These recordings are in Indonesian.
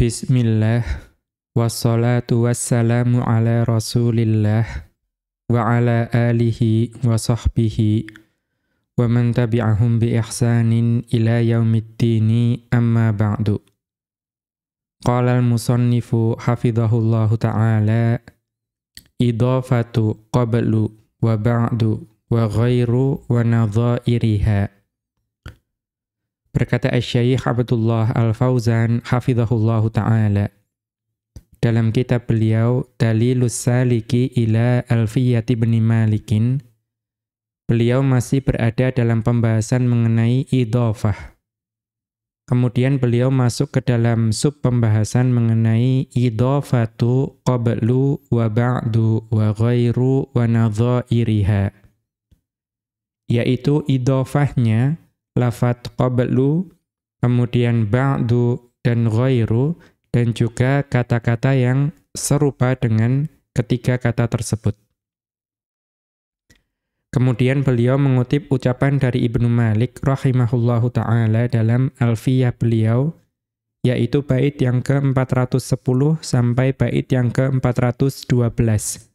بسم الله والصلاة والسلام على رسول الله وعلى آله وصحبه ومن تبعهم بإحسان إلى يوم الدين أما بعد قال المصنف حفظه الله تعالى إضافة قبل وبعد وغير ونظائرها Berkata Syekh Abdullah Al-Fauzan hafizahullahu taala dalam kitab beliau Dalilus Saliki ila Alfiyati bin Malikin beliau masih berada dalam pembahasan mengenai idhofah. Kemudian beliau masuk ke dalam sub pembahasan mengenai idhofatu qablu wa ba'du wa ghairu wa nadhairiha. Yaitu idhofahnya lafat qablu, kemudian ba'du dan ghairu, dan juga kata-kata yang serupa dengan ketiga kata tersebut. Kemudian beliau mengutip ucapan dari Ibnu Malik rahimahullahu taala dalam Alfiyah beliau yaitu bait yang ke-410 sampai bait yang ke-412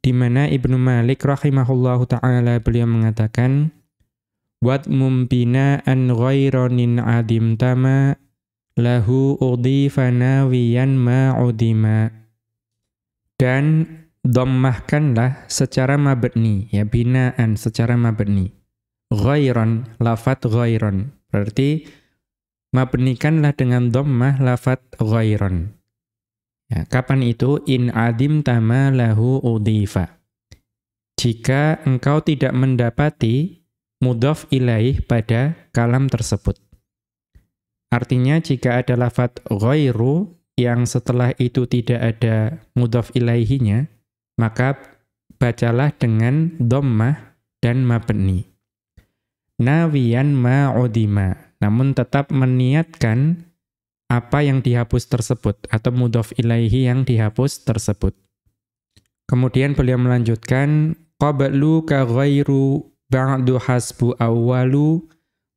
di mana Ibnu Malik rahimahullahu taala beliau mengatakan Wat mumpina an ghairanin adim tama lahu udhifa nawiyan ma'udima. Dan dhammahkanlah secara mabni, ya binaan secara mabni. Ghairan, lafat ghairan. Berarti mabnikanlah dengan dhammah lafat ghairan. Ya, kapan itu? In adim tama lahu udhifa. Jika engkau tidak mendapati mudhaf ilaih pada kalam tersebut. Artinya jika ada lafat ghairu yang setelah itu tidak ada mudhaf ilaihinya, maka bacalah dengan dhammah dan mabni. Nawiyan ma'udima, namun tetap meniatkan apa yang dihapus tersebut atau mudhaf ilaihi yang dihapus tersebut. Kemudian beliau melanjutkan qablu ka ghairu ba'du hasbu awwalu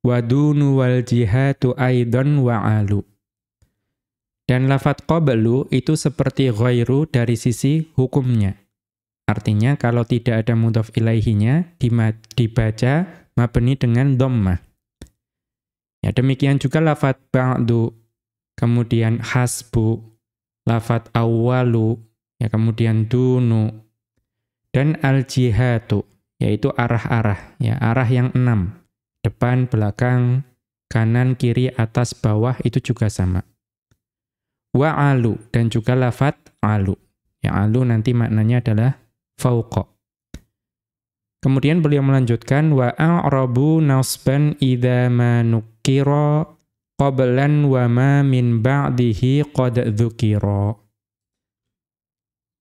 wa dunu wal jihatu aidan wa alu. Dan lafat qablu itu seperti ghairu dari sisi hukumnya. Artinya kalau tidak ada mudhaf ilaihinya dibaca mabni dengan dhammah. Ya demikian juga lafat ba'du kemudian hasbu lafat awwalu ya kemudian dunu dan al jihatu yaitu arah-arah, ya arah yang enam, depan, belakang, kanan, kiri, atas, bawah itu juga sama. Wa alu dan juga lafat alu. Ya alu nanti maknanya adalah fauqa. Kemudian beliau melanjutkan wa a'rabu nasban idza ma nukira qablan wa ma min ba'dihi qad dzukira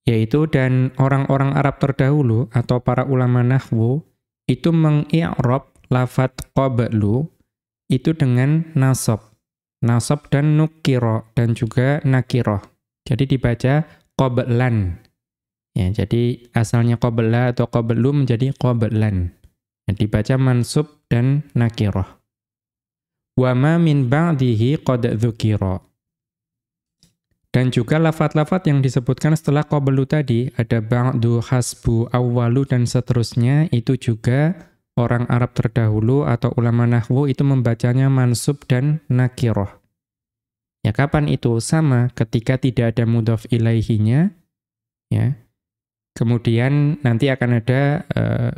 yaitu dan orang-orang Arab terdahulu atau para ulama nahwu itu mengi'rab lafat qablu itu dengan nasab. Nasab dan nukiro dan juga nakiroh. Jadi dibaca qablan. Ya, jadi asalnya qabla atau qablu menjadi qablan. Ya, dibaca mansub dan nakiroh. Wa ma min ba'dihi qad dzukira. Dan juga lafat-lafat yang disebutkan setelah qablu tadi, ada ba'du, hasbu, awwalu, dan seterusnya, itu juga orang Arab terdahulu atau ulama nahwu itu membacanya mansub dan nakiroh. Ya kapan itu? Sama ketika tidak ada mudhaf ilaihinya, ya. Kemudian nanti akan ada uh,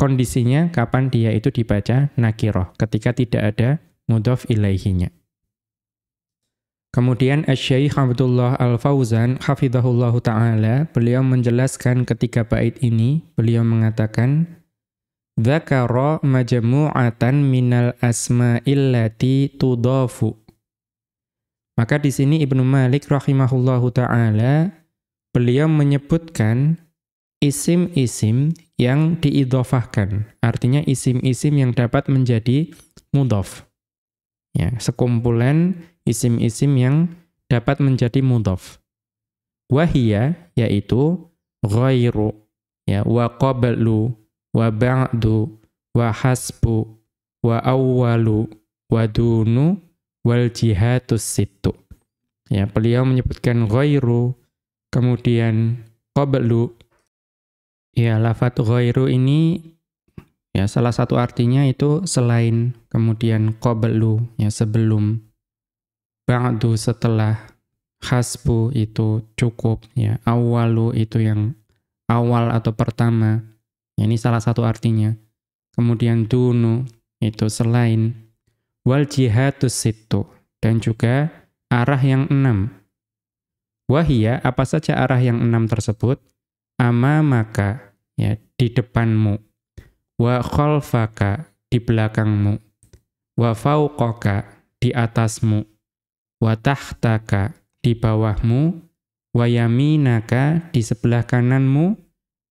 kondisinya kapan dia itu dibaca nakiroh, ketika tidak ada mudhaf ilaihinya. Kemudian Syekh Abdullah Al-Fauzan hafizahullahu taala beliau menjelaskan ketika bait ini. Beliau mengatakan dzakara majmu'atan minal asma'il lati tudafu Maka di sini Ibnu Malik rahimahullahu taala beliau menyebutkan isim-isim yang diidhofahkan. Artinya isim-isim yang dapat menjadi mudhaf ya sekumpulan isim-isim yang dapat menjadi mudhaf. Wahia yaitu ghairu ya wa qablu wa ba'du wa hasbu wa awwalu wa dunu wal jihatus situ. Ya, beliau menyebutkan ghairu, kemudian qablu. Ya, lafat ghairu ini ya salah satu artinya itu selain, kemudian qablu, ya sebelum. Ba'du setelah, hasbu itu cukup, ya awalu itu yang awal atau pertama. Ya, ini salah satu artinya. Kemudian dunu itu selain wal jihadus situ dan juga arah yang enam. Wahia, apa saja arah yang enam tersebut? Ama maka, ya, di depanmu. Wa khalfaka, di belakangmu. Wa fauqaka, di atasmu. Wa tahtaka, di bawahmu. Wa yaminaka, di sebelah kananmu.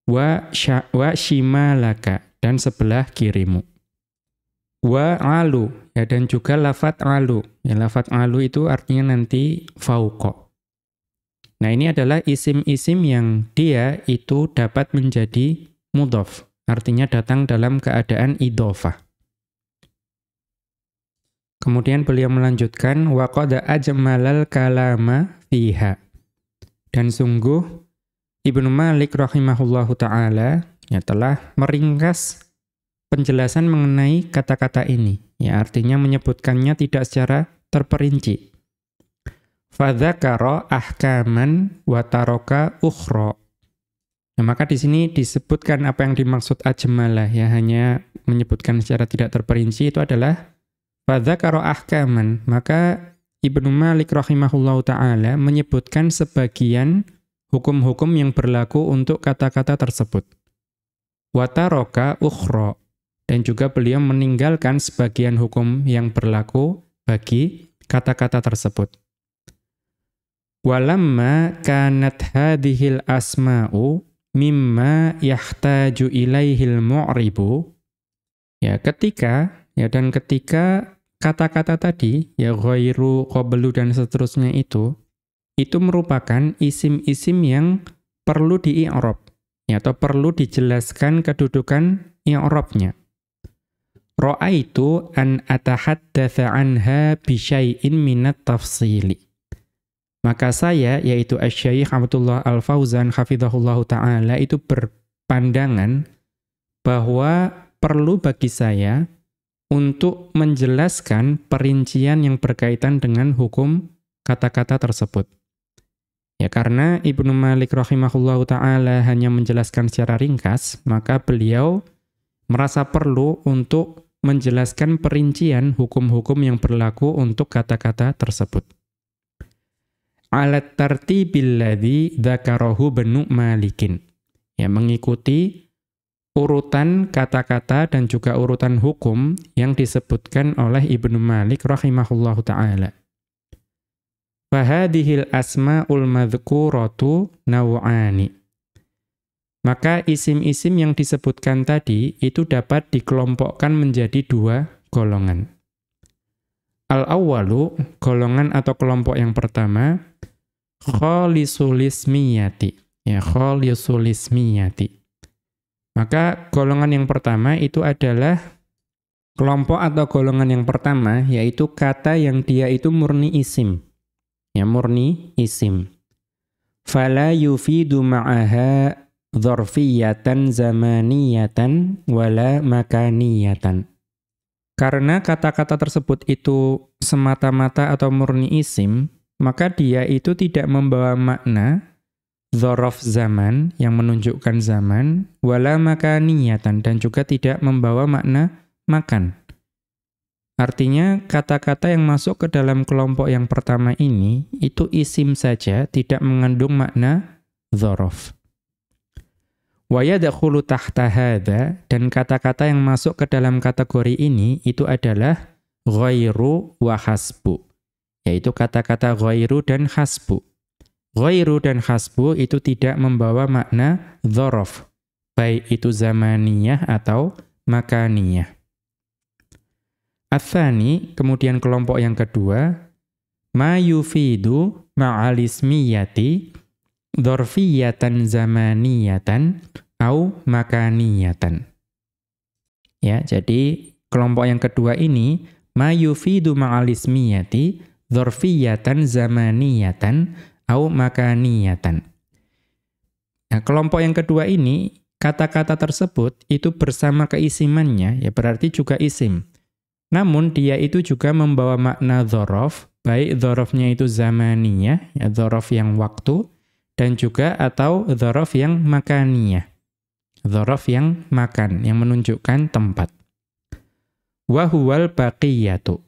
Wa, wa shimalaka, dan sebelah kirimu. Wa alu, ya dan juga lafat alu. Ya, lafat alu itu artinya nanti fauqa. Nah ini adalah isim-isim yang dia itu dapat menjadi mudhof. Artinya datang dalam keadaan idhofah. Kemudian beliau melanjutkan waqada ajmalal kalama fiha. Dan sungguh Ibnu Malik rahimahullahu taala ya telah meringkas penjelasan mengenai kata-kata ini. Ya, artinya menyebutkannya tidak secara terperinci. Fadzakara ahkaman wa taraka ukhra. Nah, maka di sini disebutkan apa yang dimaksud ajmalah ya hanya menyebutkan secara tidak terperinci itu adalah fadzakara ahkaman. Maka Ibnu Malik rahimahullahu taala menyebutkan sebagian hukum-hukum yang berlaku untuk kata-kata tersebut. Wa taraka ukhra dan juga beliau meninggalkan sebagian hukum yang berlaku bagi kata-kata tersebut. Walamma kanat hadhil asma'u mimma yahtaju ilaihil mu'ribu ya ketika ya dan ketika kata-kata tadi ya ghairu qablu dan seterusnya itu itu merupakan isim-isim yang perlu di-i'rab ya atau perlu dijelaskan kedudukan i'rabnya Ra'aitu an atahaddatsa anha bi syai'in minat tafsili. Maka saya, yaitu Asy-Syaikh Abdullah Al-Fauzan hafizahullahu taala itu berpandangan bahwa perlu bagi saya untuk menjelaskan perincian yang berkaitan dengan hukum kata-kata tersebut. Ya karena Ibnu Malik rahimahullahu taala hanya menjelaskan secara ringkas, maka beliau merasa perlu untuk menjelaskan perincian hukum-hukum yang berlaku untuk kata-kata tersebut. Alat tartibil ladzi dzakarahu malikin. Ya, mengikuti urutan kata-kata dan juga urutan hukum yang disebutkan oleh Ibnu Malik rahimahullahu taala. Fahadihil asma'ul madhkuratu naw'ani. Maka isim-isim yang disebutkan tadi itu dapat dikelompokkan menjadi dua golongan. Al-awwalu, golongan atau kelompok yang pertama, kholisulismiyati. Ya, kholisulismiyati. Maka golongan yang pertama itu adalah kelompok atau golongan yang pertama, yaitu kata yang dia itu murni isim. Ya, murni isim. Fala yufidu ma'aha dzarfiyatan zamaniyatan wala makaniyatan. Karena kata-kata tersebut itu semata-mata atau murni isim, maka dia itu tidak membawa makna dzaraf zaman yang menunjukkan zaman wala makaniyatan dan juga tidak membawa makna makan. Artinya kata-kata yang masuk ke dalam kelompok yang pertama ini itu isim saja tidak mengandung makna dzaraf. Wa yadkhulu tahta hadza dan kata-kata yang masuk ke dalam kategori ini itu adalah ghairu wa hasbu. Yaitu kata-kata ghairu dan hasbu. Ghairu dan hasbu itu tidak membawa makna dzaraf, baik itu zamaniyah atau makaniyah. Athani, kemudian kelompok yang kedua, ma yufidu ma'alismiyati dorfiyatan zamaniyatan au makaniyatan. Ya, jadi kelompok yang kedua ini ma yufidu ma'alismiyati dzarfiyatan zamaniyatan au makaniyatan. Nah, kelompok yang kedua ini kata-kata tersebut itu bersama keisimannya ya berarti juga isim. Namun dia itu juga membawa makna dzaraf, baik dzarafnya itu zamaniyah, ya dzaraf yang waktu dan juga atau dzaraf yang makaniyah. Dzaraf yang makan, yang menunjukkan tempat. Wa huwal baqiyatu.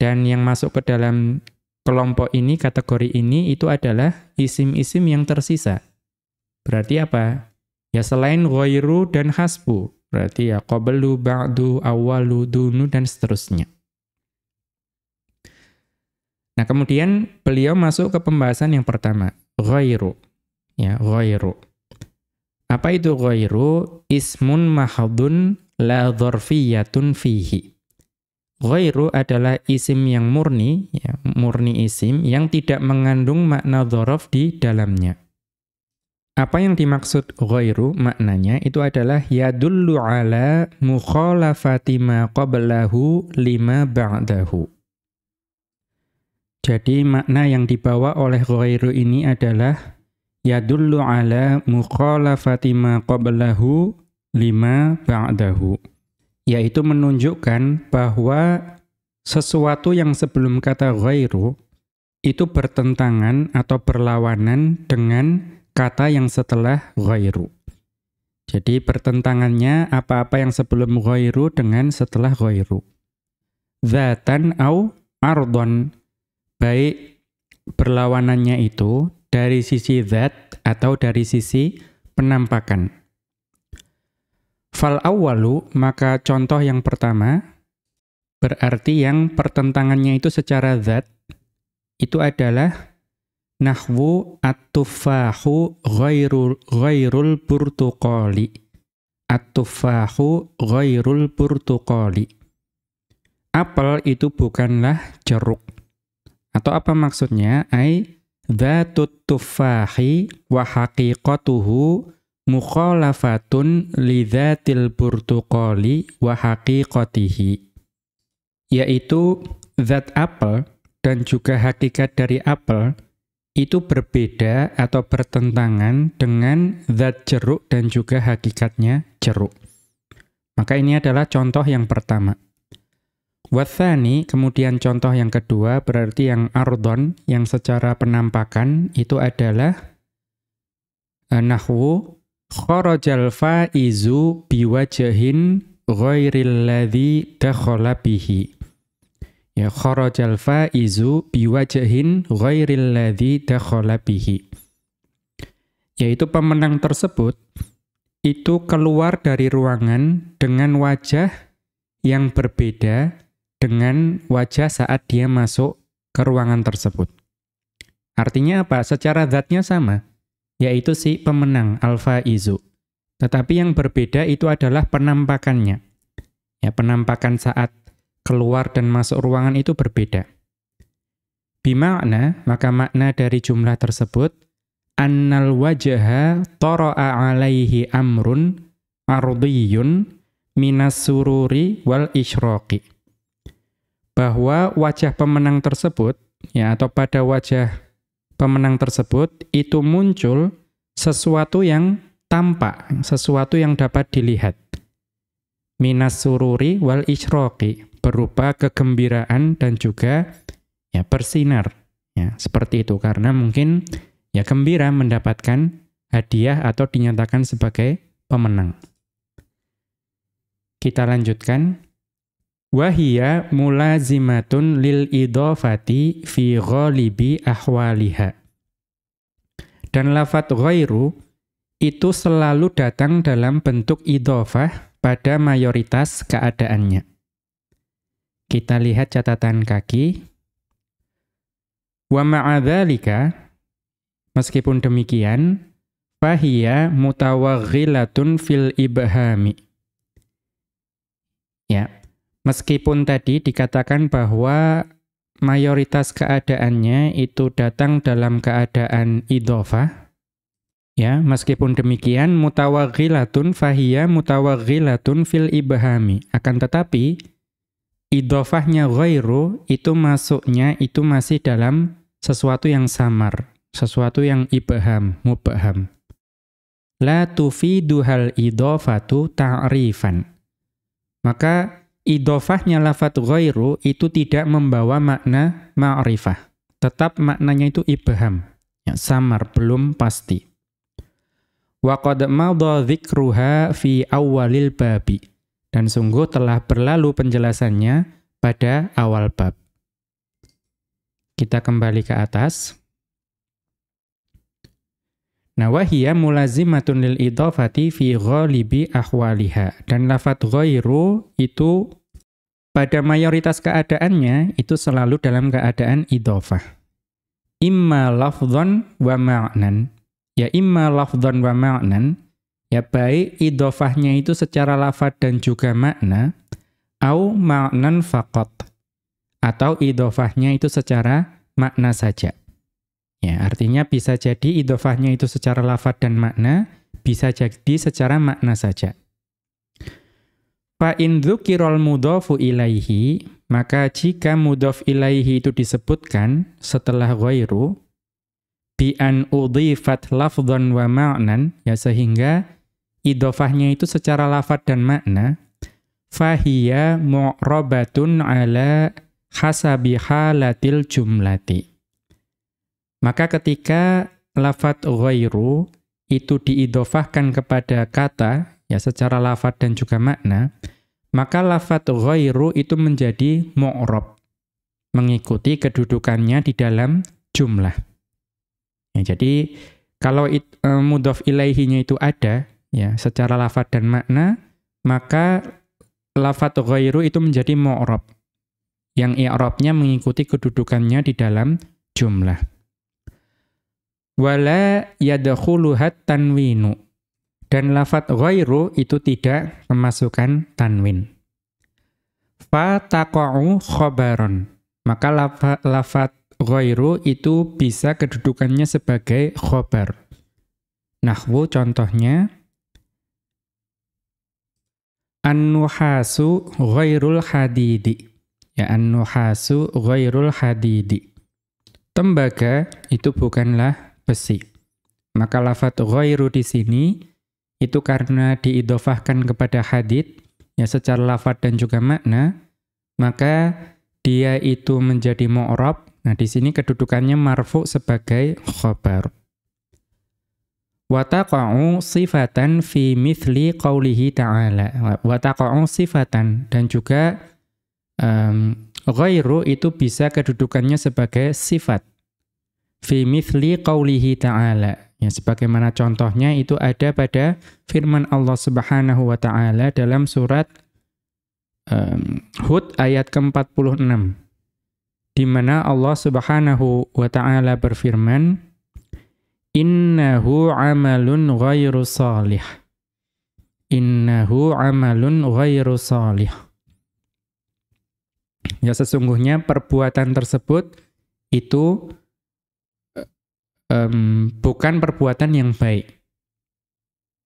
Dan yang masuk ke dalam kelompok ini, kategori ini, itu adalah isim-isim yang tersisa. Berarti apa? Ya selain ghairu dan hasbu. Berarti ya qablu, ba'du, awalu, dunu, dan seterusnya. Nah kemudian beliau masuk ke pembahasan yang pertama. Ghairu. Ya, ghairu. Apa itu ghairu? Ismun mahadun la dhorfiyatun fihi. Ghairu adalah isim yang murni, ya, murni isim, yang tidak mengandung makna dhorof di dalamnya. Apa yang dimaksud ghairu maknanya itu adalah yadullu ala mukhalafati ma qablahu lima ba'dahu. Jadi makna yang dibawa oleh ghairu ini adalah yadullu ala mukhalafati ma qablahu lima ba'dahu yaitu menunjukkan bahwa sesuatu yang sebelum kata ghairu itu bertentangan atau berlawanan dengan kata yang setelah ghairu. Jadi pertentangannya apa-apa yang sebelum ghairu dengan setelah ghairu. Zatan au ardon. Baik berlawanannya itu dari sisi zat atau dari sisi penampakan. Fal awalu, maka contoh yang pertama, berarti yang pertentangannya itu secara zat, itu adalah nahwu at-tufahu ghairul, ghairul burtuqali. At-tufahu ghairul burtuqali. Apel itu bukanlah jeruk. Atau apa maksudnya? Ai, dhatut tufahi wa haqiqatuhu mukhalafatun lidzatil burtuqali wa haqiqatihi yaitu zat apel dan juga hakikat dari apel itu berbeda atau bertentangan dengan zat jeruk dan juga hakikatnya jeruk. Maka ini adalah contoh yang pertama. Wathani, kemudian contoh yang kedua berarti yang ardon, yang secara penampakan itu adalah uh, nahwu kharajal faizu biwajhin ghairil ladzi dakhala bihi ya kharajal faizu biwajhin ghairil ladzi dakhala bihi yaitu pemenang tersebut itu keluar dari ruangan dengan wajah yang berbeda dengan wajah saat dia masuk ke ruangan tersebut. Artinya apa? Secara zatnya sama yaitu si pemenang al-faizu. Tetapi yang berbeda itu adalah penampakannya. Ya, penampakan saat keluar dan masuk ruangan itu berbeda. Bima'na, maka makna dari jumlah tersebut, annal wajaha tara'a alaihi amrun ardiyun minas sururi wal isyraqi. Bahwa wajah pemenang tersebut, ya atau pada wajah pemenang tersebut itu muncul sesuatu yang tampak, sesuatu yang dapat dilihat. Minas sururi wal isyraqi, berupa kegembiraan dan juga ya bersinar. Ya, seperti itu karena mungkin ya gembira mendapatkan hadiah atau dinyatakan sebagai pemenang. Kita lanjutkan. Wahia mulazimatun lil idofati fi ghalibi ahwaliha. Dan lafat ghairu itu selalu datang dalam bentuk idofah pada mayoritas keadaannya. Kita lihat catatan kaki. Wa ma'adhalika, meskipun demikian, fahiya mutawaghilatun fil ibhami. Meskipun tadi dikatakan bahwa mayoritas keadaannya itu datang dalam keadaan idhofah, ya, meskipun demikian mutawaghilatun fahiya mutawaghilatun fil ibhami. Akan tetapi idofahnya ghairu itu masuknya itu masih dalam sesuatu yang samar, sesuatu yang ibham, mubham. La tufidu hal idofatu ta'rifan. Maka idofahnya lafat ghairu itu tidak membawa makna ma'rifah. Tetap maknanya itu ibham, ya, samar, belum pasti. Wa qad madha fi awalil babi. Dan sungguh telah berlalu penjelasannya pada awal bab. Kita kembali ke atas. Nah, wahiyya mulazimatun lil idhafati fi ghalibi ahwaliha. Dan lafat ghairu itu pada mayoritas keadaannya itu selalu dalam keadaan idhafah. Imma lafdhan wa ma'nan. Ya imma lafdhan wa ma'nan, ya baik idhafahnya itu secara lafad dan juga makna, au ma'nan faqat atau idofahnya itu secara makna saja. Ya, artinya bisa jadi idofahnya itu secara lafad dan makna, bisa jadi secara makna saja. Fa in dzukirul mudhafu ilaihi, maka jika mudhaf ilaihi itu disebutkan setelah ghairu bi an udhifat lafdhan wa ma'nan, ya sehingga idofahnya itu secara lafad dan makna, fahiya mu'rabatun ala hasabi halatil jumlati. Maka ketika lafat ghairu itu diidofahkan kepada kata, ya secara lafat dan juga makna, maka lafat ghairu itu menjadi mu'rob, mengikuti kedudukannya di dalam jumlah. Ya, jadi kalau it, e, mudhof ilaihinya itu ada, ya secara lafat dan makna, maka lafat ghairu itu menjadi mu'rob, yang i'rabnya mengikuti kedudukannya di dalam jumlah. Wala yadkhuluhat tanwinu. Dan lafat ghairu itu tidak memasukkan tanwin. Fa taqa'u khabaron. Maka lafat, lafat ghairu itu bisa kedudukannya sebagai khobar. Nahwu contohnya An-nuhasu ghairul hadidi. Ya an-nuhasu ghairul hadidi. Tembaga itu bukanlah besi. Maka lafat ghairu di sini itu karena diidofahkan kepada hadid ya secara lafat dan juga makna, maka dia itu menjadi mu'rab. Nah, di sini kedudukannya marfu sebagai khabar. Wataqa'u sifatan fi mithli qawlihi ta'ala. Wataqa'u sifatan dan juga um, ghairu itu bisa kedudukannya sebagai sifat. Fi mithli qawlihi ta'ala. Ya, sebagaimana contohnya itu ada pada firman Allah Subhanahu wa taala dalam surat um, Hud ayat ke-46. Di mana Allah Subhanahu wa taala berfirman innahu amalun ghairu salih. Innahu amalun ghairu salih. Ya sesungguhnya perbuatan tersebut itu um, bukan perbuatan yang baik.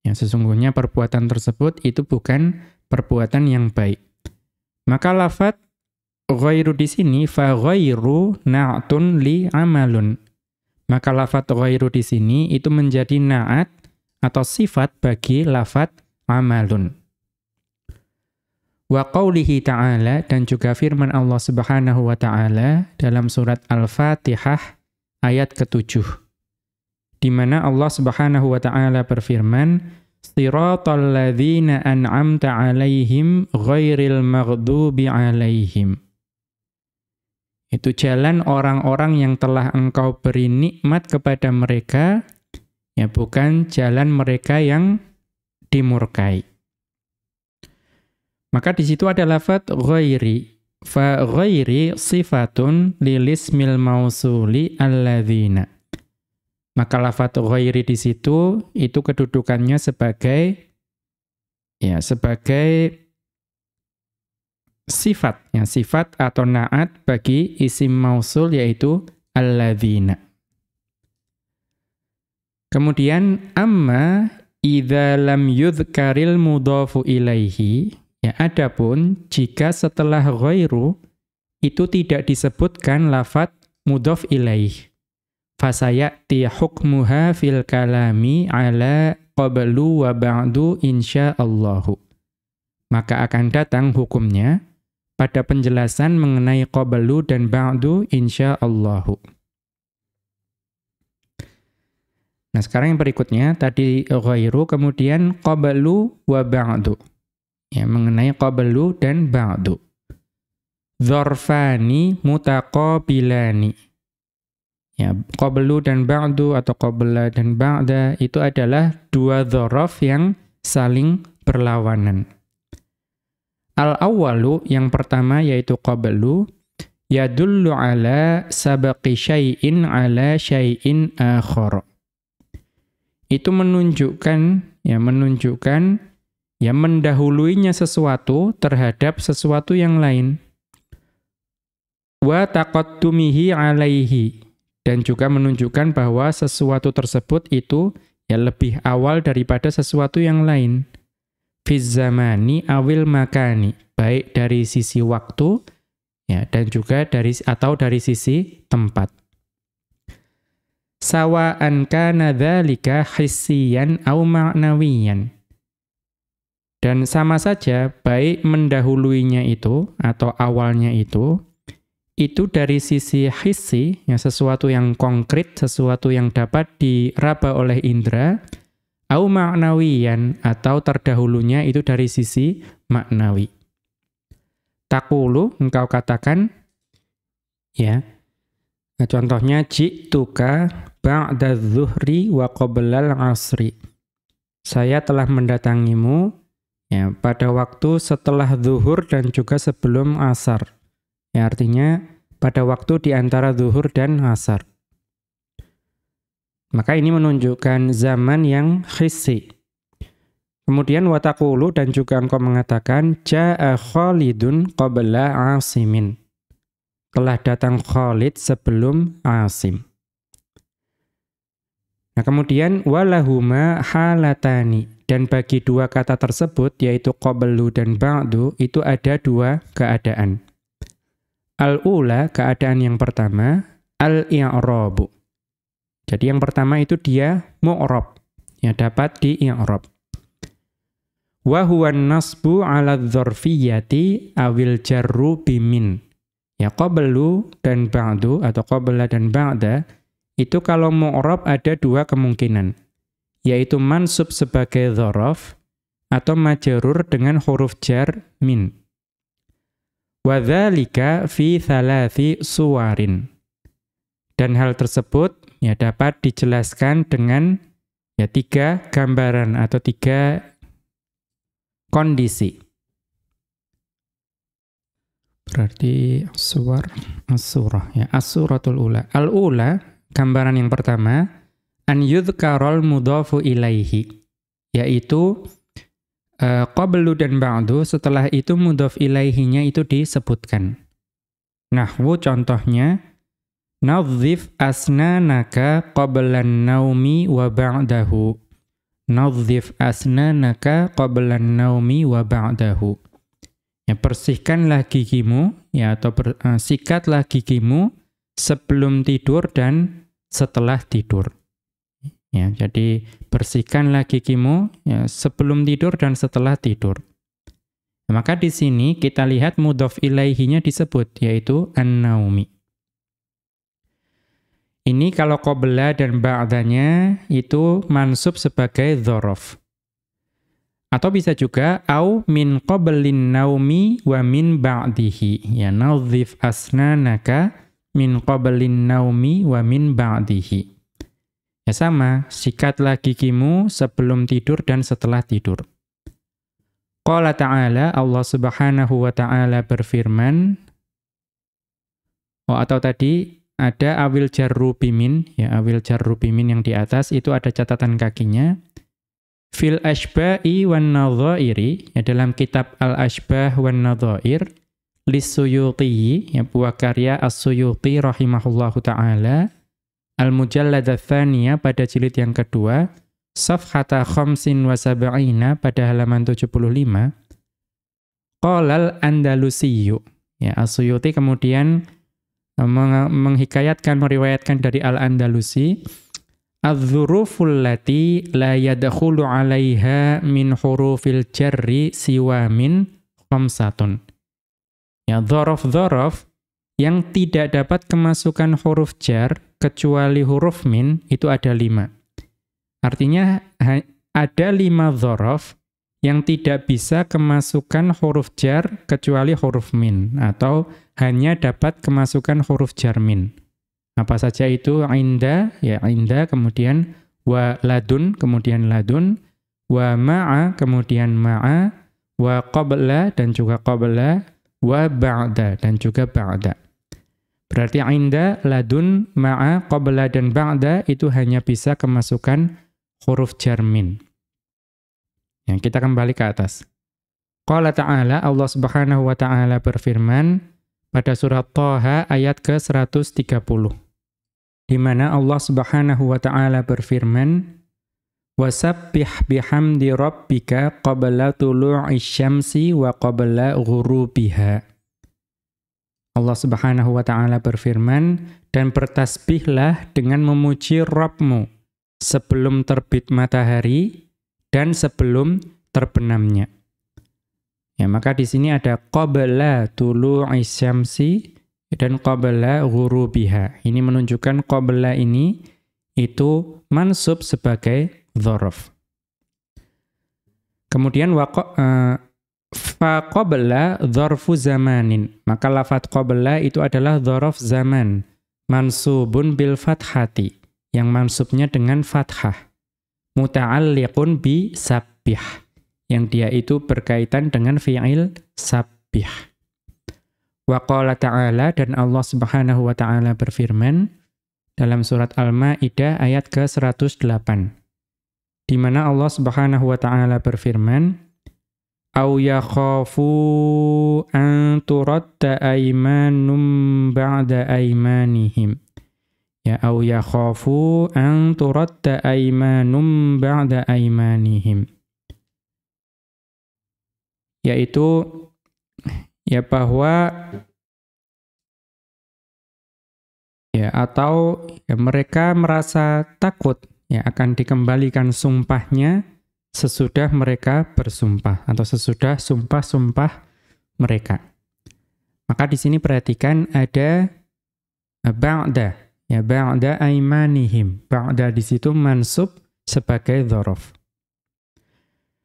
Ya sesungguhnya perbuatan tersebut itu bukan perbuatan yang baik. Maka lafat ghairu di sini fa ghairu na'tun li amalun. Maka lafat ghairu di sini itu menjadi na'at atau sifat bagi lafat amalun. Wa qawlihi ta'ala dan juga firman Allah Subhanahu wa taala dalam surat Al-Fatihah ayat ke-7 di mana Allah Subhanahu wa taala berfirman Siratal ladzina an'amta 'alaihim ghairil maghdubi 'alaihim Itu jalan orang-orang yang telah engkau beri nikmat kepada mereka ya bukan jalan mereka yang dimurkai maka di situ ada lafat ghairi. Fa ghairi sifatun lilismil mausuli alladzina. Maka lafat ghairi di situ itu kedudukannya sebagai ya sebagai sifat ya sifat atau naat bagi isim mausul yaitu alladzina. Kemudian amma idza lam yudhkaril mudhafu ilaihi Ya, adapun jika setelah ghairu itu tidak disebutkan lafat mudhof ilaih. Fasayati hukmuha fil kalami ala qablu wa ba'du insyaallahu. Maka akan datang hukumnya pada penjelasan mengenai qablu dan ba'du insyaallahu. Nah, sekarang yang berikutnya tadi ghairu kemudian qablu wa ba'du. Ya, mengenai qablu dan ba'du. Dzarfani mutaqabilani. Ya, qablu dan ba'du atau qabla dan ba'da itu adalah dua dzaraf yang saling berlawanan. Al-awwalu yang pertama yaitu qablu yadullu ala sabaqi syai'in ala syai'in akhara itu menunjukkan ya menunjukkan ya mendahuluinya sesuatu terhadap sesuatu yang lain. Wa taqaddumihi alaihi dan juga menunjukkan bahwa sesuatu tersebut itu ya lebih awal daripada sesuatu yang lain fi zamani awil makani baik dari sisi waktu ya dan juga dari atau dari sisi tempat sawa'an kana dzalika hissiyan au ma'nawiyan. Dan sama saja baik mendahuluinya itu atau awalnya itu itu dari sisi hissi, yang sesuatu yang konkret, sesuatu yang dapat diraba oleh indera, au ma'nawiyan atau terdahulunya itu dari sisi maknawi. Takulu engkau katakan ya. Nah, contohnya ji'tuka ba'da zuhri wa qoblal asri. Saya telah mendatangimu ya pada waktu setelah zuhur dan juga sebelum asar. Ya artinya pada waktu di antara zuhur dan asar. Maka ini menunjukkan zaman yang hissi. Kemudian watakulu dan juga engkau mengatakan ja'a Khalidun qabla Asimin. Telah datang Khalid sebelum Asim. Nah, kemudian walahuma halatani dan bagi dua kata tersebut yaitu qablu dan ba'du itu ada dua keadaan. Al-ula keadaan yang pertama al-i'rabu. Jadi yang pertama itu dia mu'rab. Ya dapat di i'rab. Wa huwa nasbu 'ala dzarfiyyati awil jarru bimin. Ya qablu dan ba'du atau qabla dan ba'da itu kalau mu'rab ada dua kemungkinan, yaitu mansub sebagai dhorof atau majerur dengan huruf jar min. Wadhalika fi thalathi suwarin. Dan hal tersebut ya dapat dijelaskan dengan ya tiga gambaran atau tiga kondisi. Berarti suwar as-surah ya as-suratul ula. Al-ula gambaran yang pertama, an yudhkarol mudhafu ilaihi, yaitu uh, qablu dan ba'du, setelah itu mudhaf ilaihinya itu disebutkan. Nahwu contohnya, Nadzif asnanaka qablan naumi wa ba'dahu. Nadzif asnanaka qablan naumi wa ba'dahu. Ya, bersihkanlah gigimu, ya, atau ber, uh, sikatlah gigimu sebelum tidur dan setelah tidur. Ya, jadi bersihkanlah gigimu ya, sebelum tidur dan setelah tidur. Maka di sini kita lihat mudhof ilaihinya disebut yaitu an-naumi. Ini kalau qabla dan ba'danya itu mansub sebagai dhorof. Atau bisa juga au min qablin naumi wa min ba'dihi. Ya nadhif asnanaka min qablin naumi wa min ba'dihi. Ya sama, sikatlah gigimu sebelum tidur dan setelah tidur. Qala ta'ala, Allah subhanahu wa ta'ala berfirman, oh atau tadi ada awil jarru bimin, ya awil jarru bimin yang di atas, itu ada catatan kakinya. Fil ashba'i wan nadhairi, ya dalam kitab al-ashbah wan nadhair, Lisuyuti, ya buah karya As-Suyuti rahimahullahu taala, Al-Mujallad pada jilid yang kedua, Safhata khamsin wa sab'ina pada halaman 75. Qalal Andalusiyu. Ya, Asyuyuti kemudian eh, menghikayatkan, meriwayatkan dari Al-Andalusi, Adz-dzuruful lati la yadkhulu 'alaiha min hurufil jarri siwa min khamsatun. Ya, dzaraf-dzaraf yang tidak dapat kemasukan huruf jar kecuali huruf min itu ada lima. Artinya ada lima dzaraf yang tidak bisa kemasukan huruf jar kecuali huruf min atau hanya dapat kemasukan huruf jar min. Apa saja itu inda, ya inda, kemudian wa ladun, kemudian ladun, wa ma'a, kemudian ma'a, wa qabla, dan juga qabla, wa ba'da, dan juga ba'da. Berarti inda, ladun, ma'a, qabla, dan ba'da itu hanya bisa kemasukan huruf jarmin. Yang kita kembali ke atas. Qala ta'ala, Allah subhanahu wa ta'ala berfirman pada surat Toha ayat ke-130 di mana Allah Subhanahu wa taala berfirman Wasabbih bihamdi rabbika qabla tulu'i syamsi wa qabla ghurubiha. Allah Subhanahu wa taala berfirman dan bertasbihlah dengan memuji Rabbmu sebelum terbit matahari dan sebelum terbenamnya. Ya, maka di sini ada qabla tulu'i syamsi dan qabla ghurubiha. Ini menunjukkan qabla ini itu mansub sebagai dzaraf. Kemudian waqa uh, fa qabla dzarfu zamanin. Maka lafaz qabla itu adalah dzaraf zaman mansubun bil fathati yang mansubnya dengan fathah. Muta'alliqun bi sabbih yang dia itu berkaitan dengan fi'il sabbih. Wa qala ta'ala dan Allah Subhanahu wa taala berfirman dalam surat Al-Maidah ayat ke-108 di mana Allah Subhanahu wa taala berfirman au yakhafu an turadda aymanum ba'da aymanihim. Ya au yakhafu an turadda aymanum ba'da aymanihim. Yaitu ya bahwa ya atau ya, mereka merasa takut ya akan dikembalikan sumpahnya sesudah mereka bersumpah atau sesudah sumpah-sumpah mereka. Maka di sini perhatikan ada ba'da ya ba'da aimanihim. Ba'da di situ mansub sebagai dzaraf.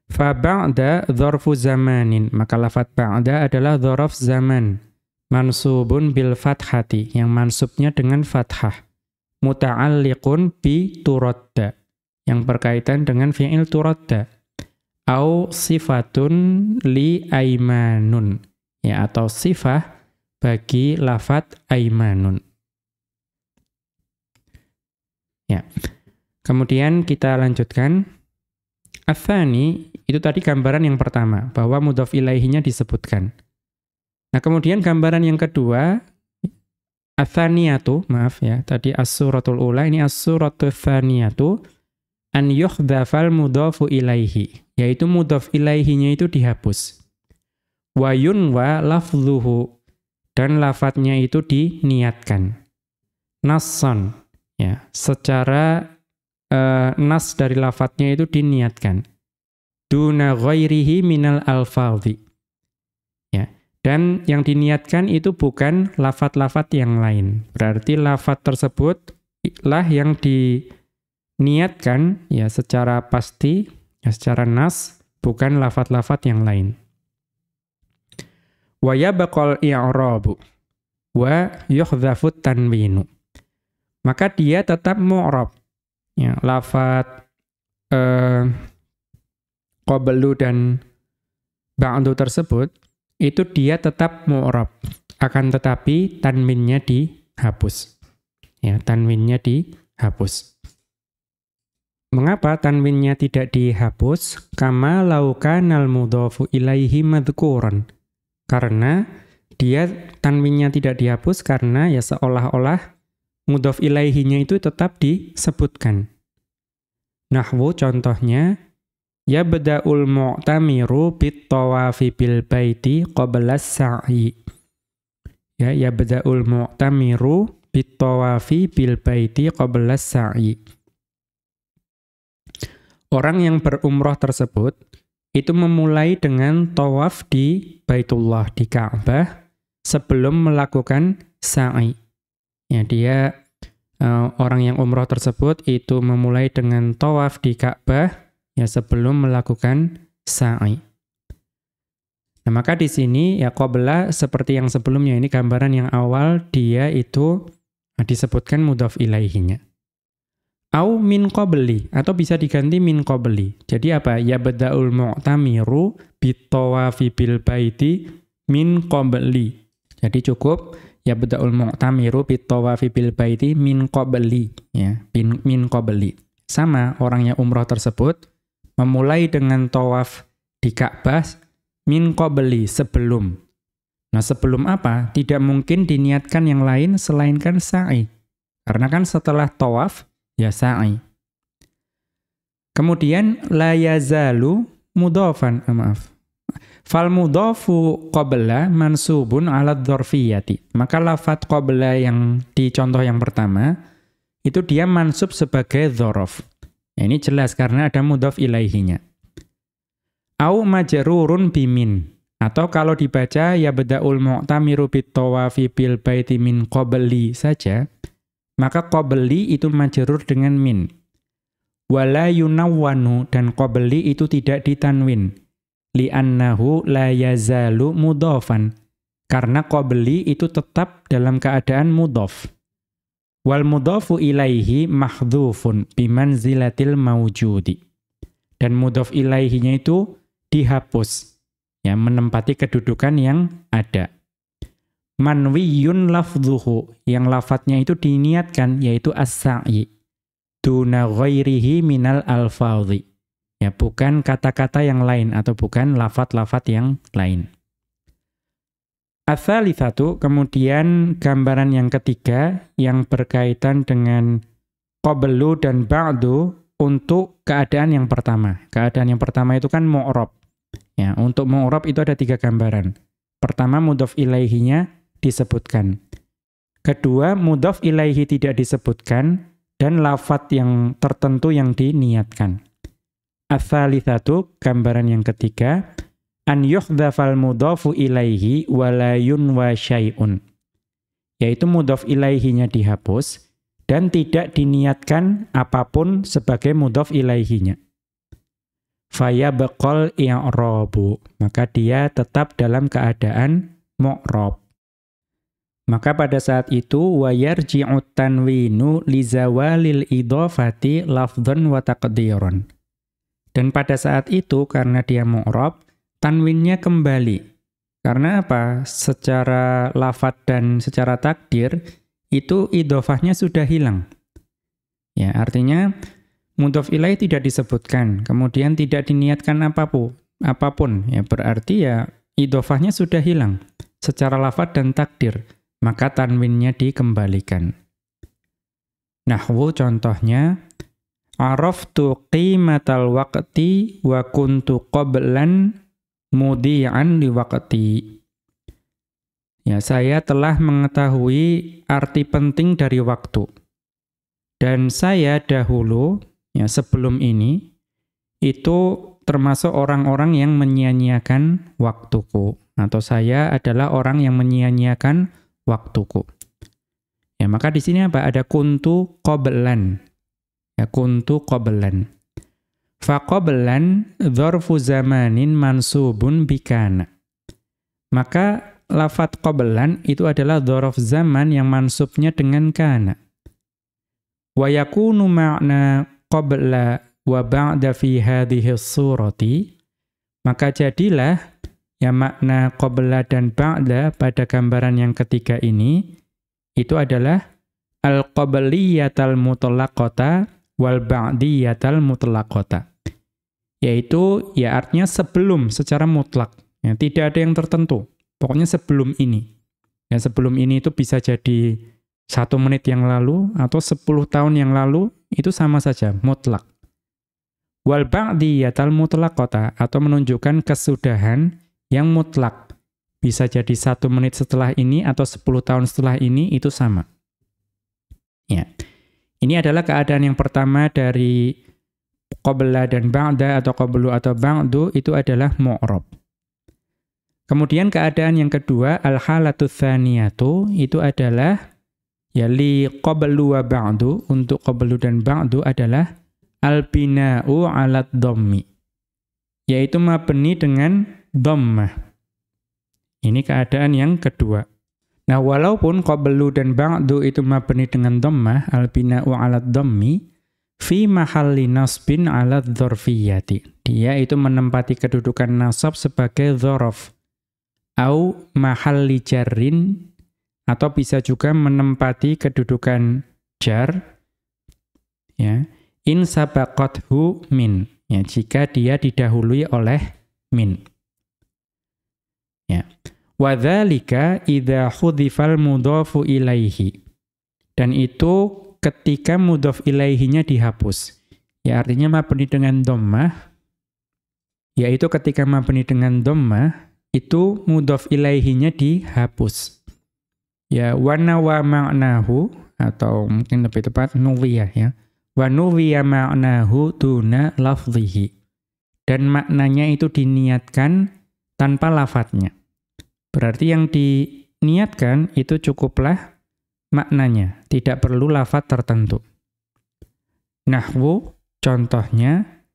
Fa ba'da dzarfu zamanin. Maka lafat ba'da adalah dzaraf zaman. Mansubun bil fathati. Yang mansubnya dengan fathah. Muta'alliqun bi turadda. Yang berkaitan dengan fi'il turadda. Au sifatun li aimanun. Ya, atau sifah bagi lafat aimanun. Ya. Kemudian kita lanjutkan. Athani, itu tadi gambaran yang pertama, bahwa mudhaf ilaihinya disebutkan. Nah, kemudian gambaran yang kedua, athaniyatu, maaf ya, tadi as-suratul ula, ini as-suratul thaniyatu, an yuhdhafal mudhafu ilaihi, yaitu mudhaf ilaihinya itu dihapus. Wa yunwa lafzuhu, dan lafadznya itu diniatkan. Nasson, ya, secara uh, nas dari lafadznya itu diniatkan. Duna ghairihi minal alfadhi. Ya. Dan yang diniatkan itu bukan lafat-lafat yang lain. Berarti lafat tersebut lah yang diniatkan ya secara pasti, ya secara nas, bukan lafat-lafat yang lain. Wa yabqal i'rabu wa yuhdhafut tanwinu. Maka dia tetap mu'rab. Ya, lafat eh, qablu dan ba'du tersebut itu dia tetap mu'rab. Akan tetapi tanwinnya dihapus. Ya tanwinnya dihapus mengapa tanwinnya tidak dihapus kama laukanal mudhafu ilaihi madhkuran karena dia tanwinnya tidak dihapus karena ya seolah-olah mudhof ilaihinya itu tetap disebutkan. Nahwu contohnya, Yabda'ul mu'tamiru bit-tawafi bil baiti qabla sa'i. Ya, yabda'ul mu'tamiru bit-tawafi bil baiti qabla sa'i. Orang yang berumroh tersebut itu memulai dengan tawaf di Baitullah di Ka'bah sebelum melakukan sa'i. Ya, dia uh, orang yang umroh tersebut itu memulai dengan tawaf di Ka'bah ya sebelum melakukan sa'i. Nah, maka di sini ya qabla seperti yang sebelumnya ini gambaran yang awal dia itu disebutkan mudhaf ilaihinya. Au min qabli atau bisa diganti min qabli. Jadi apa? Ya bada'ul mu'tamiru bitawafi bil baiti min qabli. Jadi cukup ya bada'ul mu'tamiru bitawafi bil baiti min qabli ya, min, min qabli. Sama orang yang umrah tersebut memulai dengan tawaf di Ka'bah min qabli sebelum. Nah, sebelum apa? Tidak mungkin diniatkan yang lain selainkan sa'i. Karena kan setelah tawaf ya sa'i. Kemudian la yazalu mudhafan, ah, maaf. Fal mudhafu qabla mansubun ala dzarfiyati. Maka lafat qabla yang di contoh yang pertama itu dia mansub sebagai dzaraf. Ya, ini jelas karena ada mudhaf ilaihinya. Au majrurun bimin. Atau kalau dibaca ya beda'ul mu'tamiru bitawafi bil baiti min qabli saja, maka qabli itu majrur dengan min. Wala yunawwanu dan qabli itu tidak ditanwin. Li'annahu la yazalu mudhafan. Karena qabli itu tetap dalam keadaan mudhaf. Wal mudhafu ilaihi mahdhufun bimanzilatil mawjudi. Dan mudhaf ilaihinya itu dihapus. Ya, menempati kedudukan yang ada manwiyun lafdhuhu yang lafadznya itu diniatkan yaitu as-sa'i duna ghairihi minal alfadhi ya bukan kata-kata yang lain atau bukan lafat-lafat yang lain Atsalitsatu kemudian gambaran yang ketiga yang berkaitan dengan qablu dan ba'du untuk keadaan yang pertama. Keadaan yang pertama itu kan mu'rab. Ya, untuk mu'rab itu ada tiga gambaran. Pertama mudhaf ilaihinya disebutkan. Kedua, mudhaf ilaihi tidak disebutkan dan lafat yang tertentu yang diniatkan. Ats-tsalitsatu, gambaran yang ketiga, an yuhdhafal mudhafu ilaihi wa la yunwa syai'un. Yaitu mudhaf ilaihinya dihapus dan tidak diniatkan apa pun sebagai mudhaf ilaihinya. Faya beqol i'rabu, maka dia tetap dalam keadaan mu'rab. Maka pada saat itu wayarji'ut tanwinu lizawalil idhafati lafdhan wa taqdiran. Dan pada saat itu karena dia mu'rab, tanwinnya kembali. Karena apa? Secara lafat dan secara takdir itu idhofahnya sudah hilang. Ya, artinya mudhof ilaih tidak disebutkan, kemudian tidak diniatkan apa pun, apa pun ya berarti ya idhofahnya sudah hilang secara lafat dan takdir maka tanwinnya dikembalikan. Nahwu contohnya, Araftu qimatal waqti wa kuntu qablan mudi'an liwaqti. Ya, saya telah mengetahui arti penting dari waktu. Dan saya dahulu, ya sebelum ini, itu termasuk orang-orang yang menyia-nyiakan waktuku. Atau saya adalah orang yang menyia-nyiakan waktuku. Ya, maka di sini apa? Ada kuntu qablan. Ya, kuntu qablan. Fa qablan dzarfu zamanin mansubun bikana. Maka lafat qablan itu adalah dzaraf zaman yang mansubnya dengan kana. Wa yakunu ma'na qabla wa ba'da fi hadhihi surati maka jadilah Ya makna qabla dan ba'da pada gambaran yang ketiga ini itu adalah al-qabliyatal mutlaqata wal ba'diyatal mutlaqata. Yaitu ya artinya sebelum secara mutlak. Ya, tidak ada yang tertentu. Pokoknya sebelum ini. Ya sebelum ini itu bisa jadi satu menit yang lalu atau sepuluh tahun yang lalu itu sama saja mutlak. Wal ba'diyatal mutlaqata atau menunjukkan kesudahan yang mutlak. Bisa jadi satu menit setelah ini atau sepuluh tahun setelah ini itu sama. Ya. Ini adalah keadaan yang pertama dari qabla dan ba'da atau qablu atau ba'du itu adalah mu'rab. Kemudian keadaan yang kedua al-halatu tsaniyatu itu adalah ya li qablu wa ba'du untuk qablu dan ba'du adalah al-bina'u 'ala dhammi yaitu mabni dengan dhammah. Ini keadaan yang kedua. Nah, walaupun qablu dan ba'du itu mabni dengan dhammah, al-bina'u 'ala dhammi, fi mahalli nasbin 'ala dzarfiyyati. Dia itu menempati kedudukan nasab sebagai dzaraf au mahalli jarrin atau bisa juga menempati kedudukan jar ya in sabaqathu min ya jika dia didahului oleh min ya Wadzalika idza hudhifal mudhafu ilaihi. Dan itu ketika mudhaf ilaihinya dihapus. Ya artinya mabni dengan dhammah yaitu ketika mabni dengan dhammah itu mudhaf ilaihinya dihapus. Ya wana wa ma'nahu atau mungkin lebih tepat nuwiyah ya. Wa nuwiya ma'nahu tuna lafdhihi. Dan maknanya itu diniatkan tanpa lafadznya. Berarti yang diniatkan itu cukuplah maknanya, tidak perlu lafat tertentu. Nahwu contohnya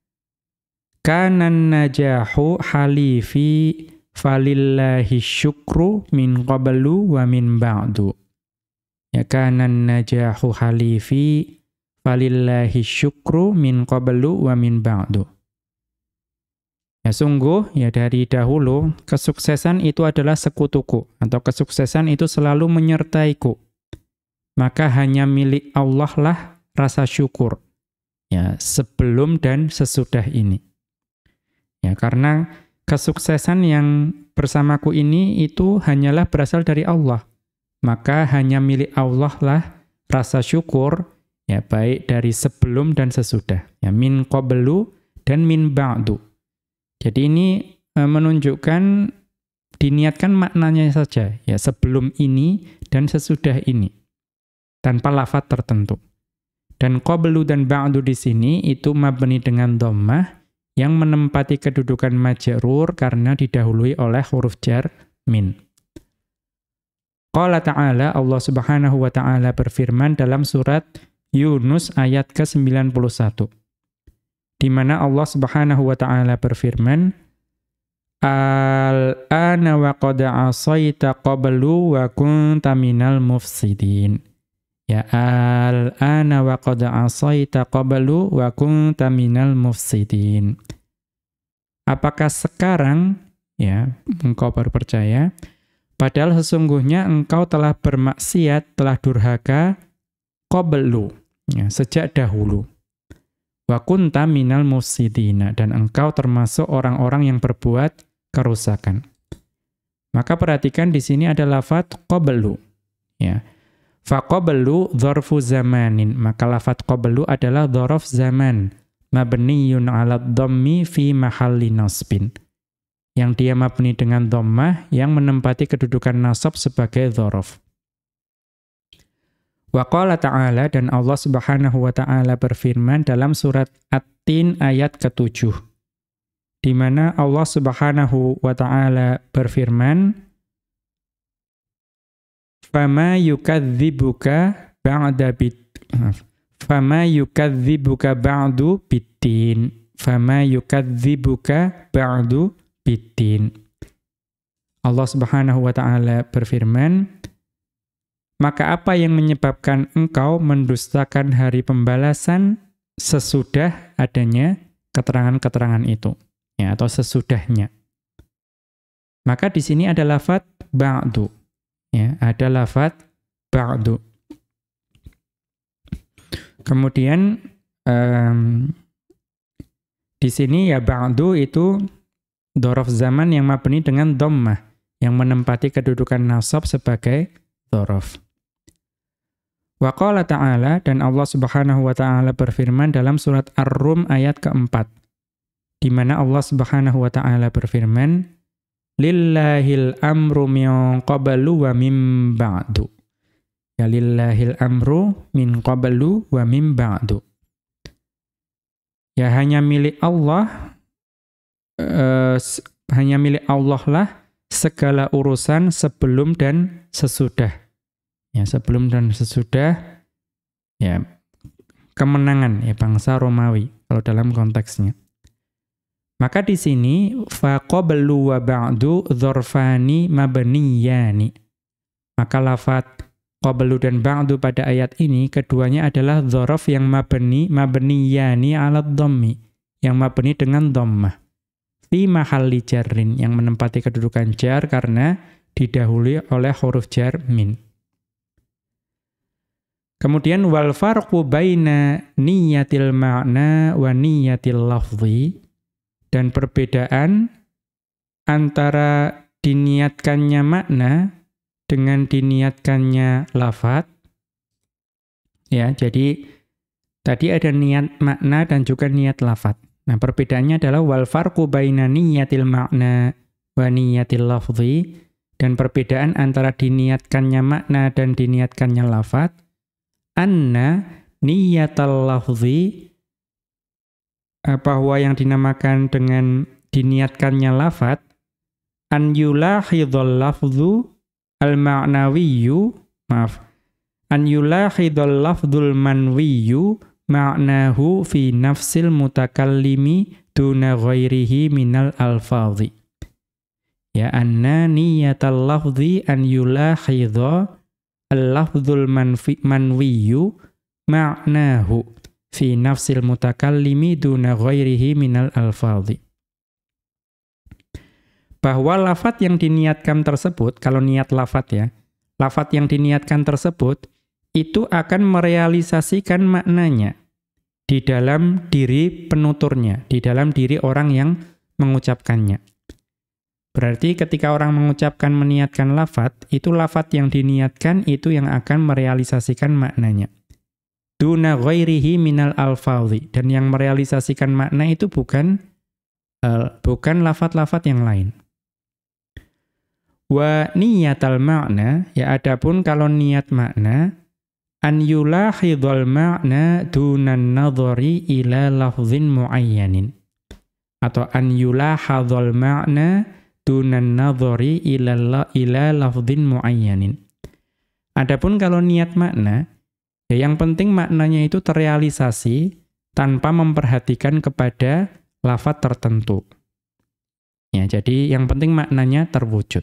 kanan najahu halifi falillahi syukru min qablu wa min ba'du. Ya kanan najahu halifi falillahi syukru min qablu wa min ba'du. Ya sungguh, ya dari dahulu, kesuksesan itu adalah sekutuku, atau kesuksesan itu selalu menyertaiku. Maka hanya milik Allah lah rasa syukur. Ya, sebelum dan sesudah ini. Ya, karena kesuksesan yang bersamaku ini itu hanyalah berasal dari Allah. Maka hanya milik Allah lah rasa syukur, ya baik dari sebelum dan sesudah. Ya, min qablu dan min ba'du. Jadi ini e, menunjukkan diniatkan maknanya saja ya sebelum ini dan sesudah ini tanpa lafaz tertentu. Dan qablu dan ba'du di sini itu mabni dengan dhammah yang menempati kedudukan majrur karena didahului oleh huruf jar min. Qala ta'ala Allah Subhanahu wa taala berfirman dalam surat Yunus ayat ke-91 di mana Allah Subhanahu wa taala berfirman Al-ana wa qad asaita qablu wa kunta minal mufsidin. Ya al-ana wa qad asaita qablu wa kunta minal mufsidin. Apakah sekarang ya engkau baru percaya padahal sesungguhnya engkau telah bermaksiat, telah durhaka qablu ya sejak dahulu. Wa kunta minal mufsidina dan engkau termasuk orang-orang yang berbuat kerusakan. Maka perhatikan di sini ada lafat qablu. Ya. Fa qablu dzarfu zamanin. Maka lafat qablu adalah dzaraf zaman mabniyun 'ala dhammi fi mahalli nasbin. Yang dia mabni dengan dhammah yang menempati kedudukan nasab sebagai dzaraf. Wa qala ta'ala dan Allah Subhanahu wa taala berfirman dalam surat At-Tin ayat ke-7 di mana Allah Subhanahu wa taala berfirman Fama yukadzibuka ba'da bit Fama yukadzibuka ba'du bitin Fama yukadzibuka ba'du bitin Allah Subhanahu wa taala berfirman maka apa yang menyebabkan engkau mendustakan hari pembalasan? Sesudah adanya keterangan-keterangan itu ya atau sesudahnya. Maka di sini ada lafat ba'du ya ada lafat ba'du. Kemudian um, di sini ya ba'du itu dorof zaman yang mabni dengan dhammah yang menempati kedudukan nasab sebagai dorof Wa qala ta'ala dan Allah Subhanahu wa taala berfirman dalam surat Ar-Rum ayat keempat di mana Allah Subhanahu wa taala berfirman lillahil amru min qablu wa min ba'du. Ya lillahil amru min qablu wa min ba'du. Ya hanya milik Allah uh, hanya milik Allah lah segala urusan sebelum dan sesudah ya sebelum dan sesudah ya kemenangan ya bangsa Romawi kalau dalam konteksnya. Maka di sini faqablu wa ba'du dzarfani mabniyani. Maka lafat qablu dan ba'du pada ayat ini keduanya adalah dzaraf yang mabni mabniyani 'ala dhammi, yang mabni dengan dhammah. Fi mahalli jarrin yang menempati kedudukan jar karena didahului oleh huruf jar min. Kemudian wal farqu baina niyatil ma'na wa niyatil lafzi. Dan perbedaan antara diniatkannya makna dengan diniatkannya lafat ya jadi tadi ada niat makna dan juga niat lafat nah perbedaannya adalah wal farqu baina niyatil ma'na wa niyatil lafzi. Dan perbedaan antara diniatkannya makna dan diniatkannya lafat anna niyatal lafzi eh, bahwa yang dinamakan dengan diniatkannya lafat an yulahidhal lafzu al ma'nawiyyu maaf an yulahidhal lafdzul manwiyyu ma'nahu fi nafsil mutakallimi duna ghairihi minal alfadhi ya anna niyatal lafzi an yulahidha al-lafdzul manwiyu ma'nahu fi nafsil mutakallimi duna ghairihi minal alfadhi. Bahwa lafat yang diniatkan tersebut, kalau niat lafat ya, lafat yang diniatkan tersebut, itu akan merealisasikan maknanya di dalam diri penuturnya, di dalam diri orang yang mengucapkannya. Berarti ketika orang mengucapkan meniatkan lafat, itu lafat yang diniatkan itu yang akan merealisasikan maknanya. Duna ghairihi minal alfadhi. Dan yang merealisasikan makna itu bukan uh, bukan lafat-lafat yang lain. Wa niyatal makna, ya adapun kalau niat makna, an yulahidhal makna dunan nadhari ila lafzin muayyanin. Atau an yulahadhal makna dunan nadhari ila ila lafdhin muayyanin. Adapun kalau niat makna, ya yang penting maknanya itu terrealisasi tanpa memperhatikan kepada lafat tertentu. Ya, jadi yang penting maknanya terwujud.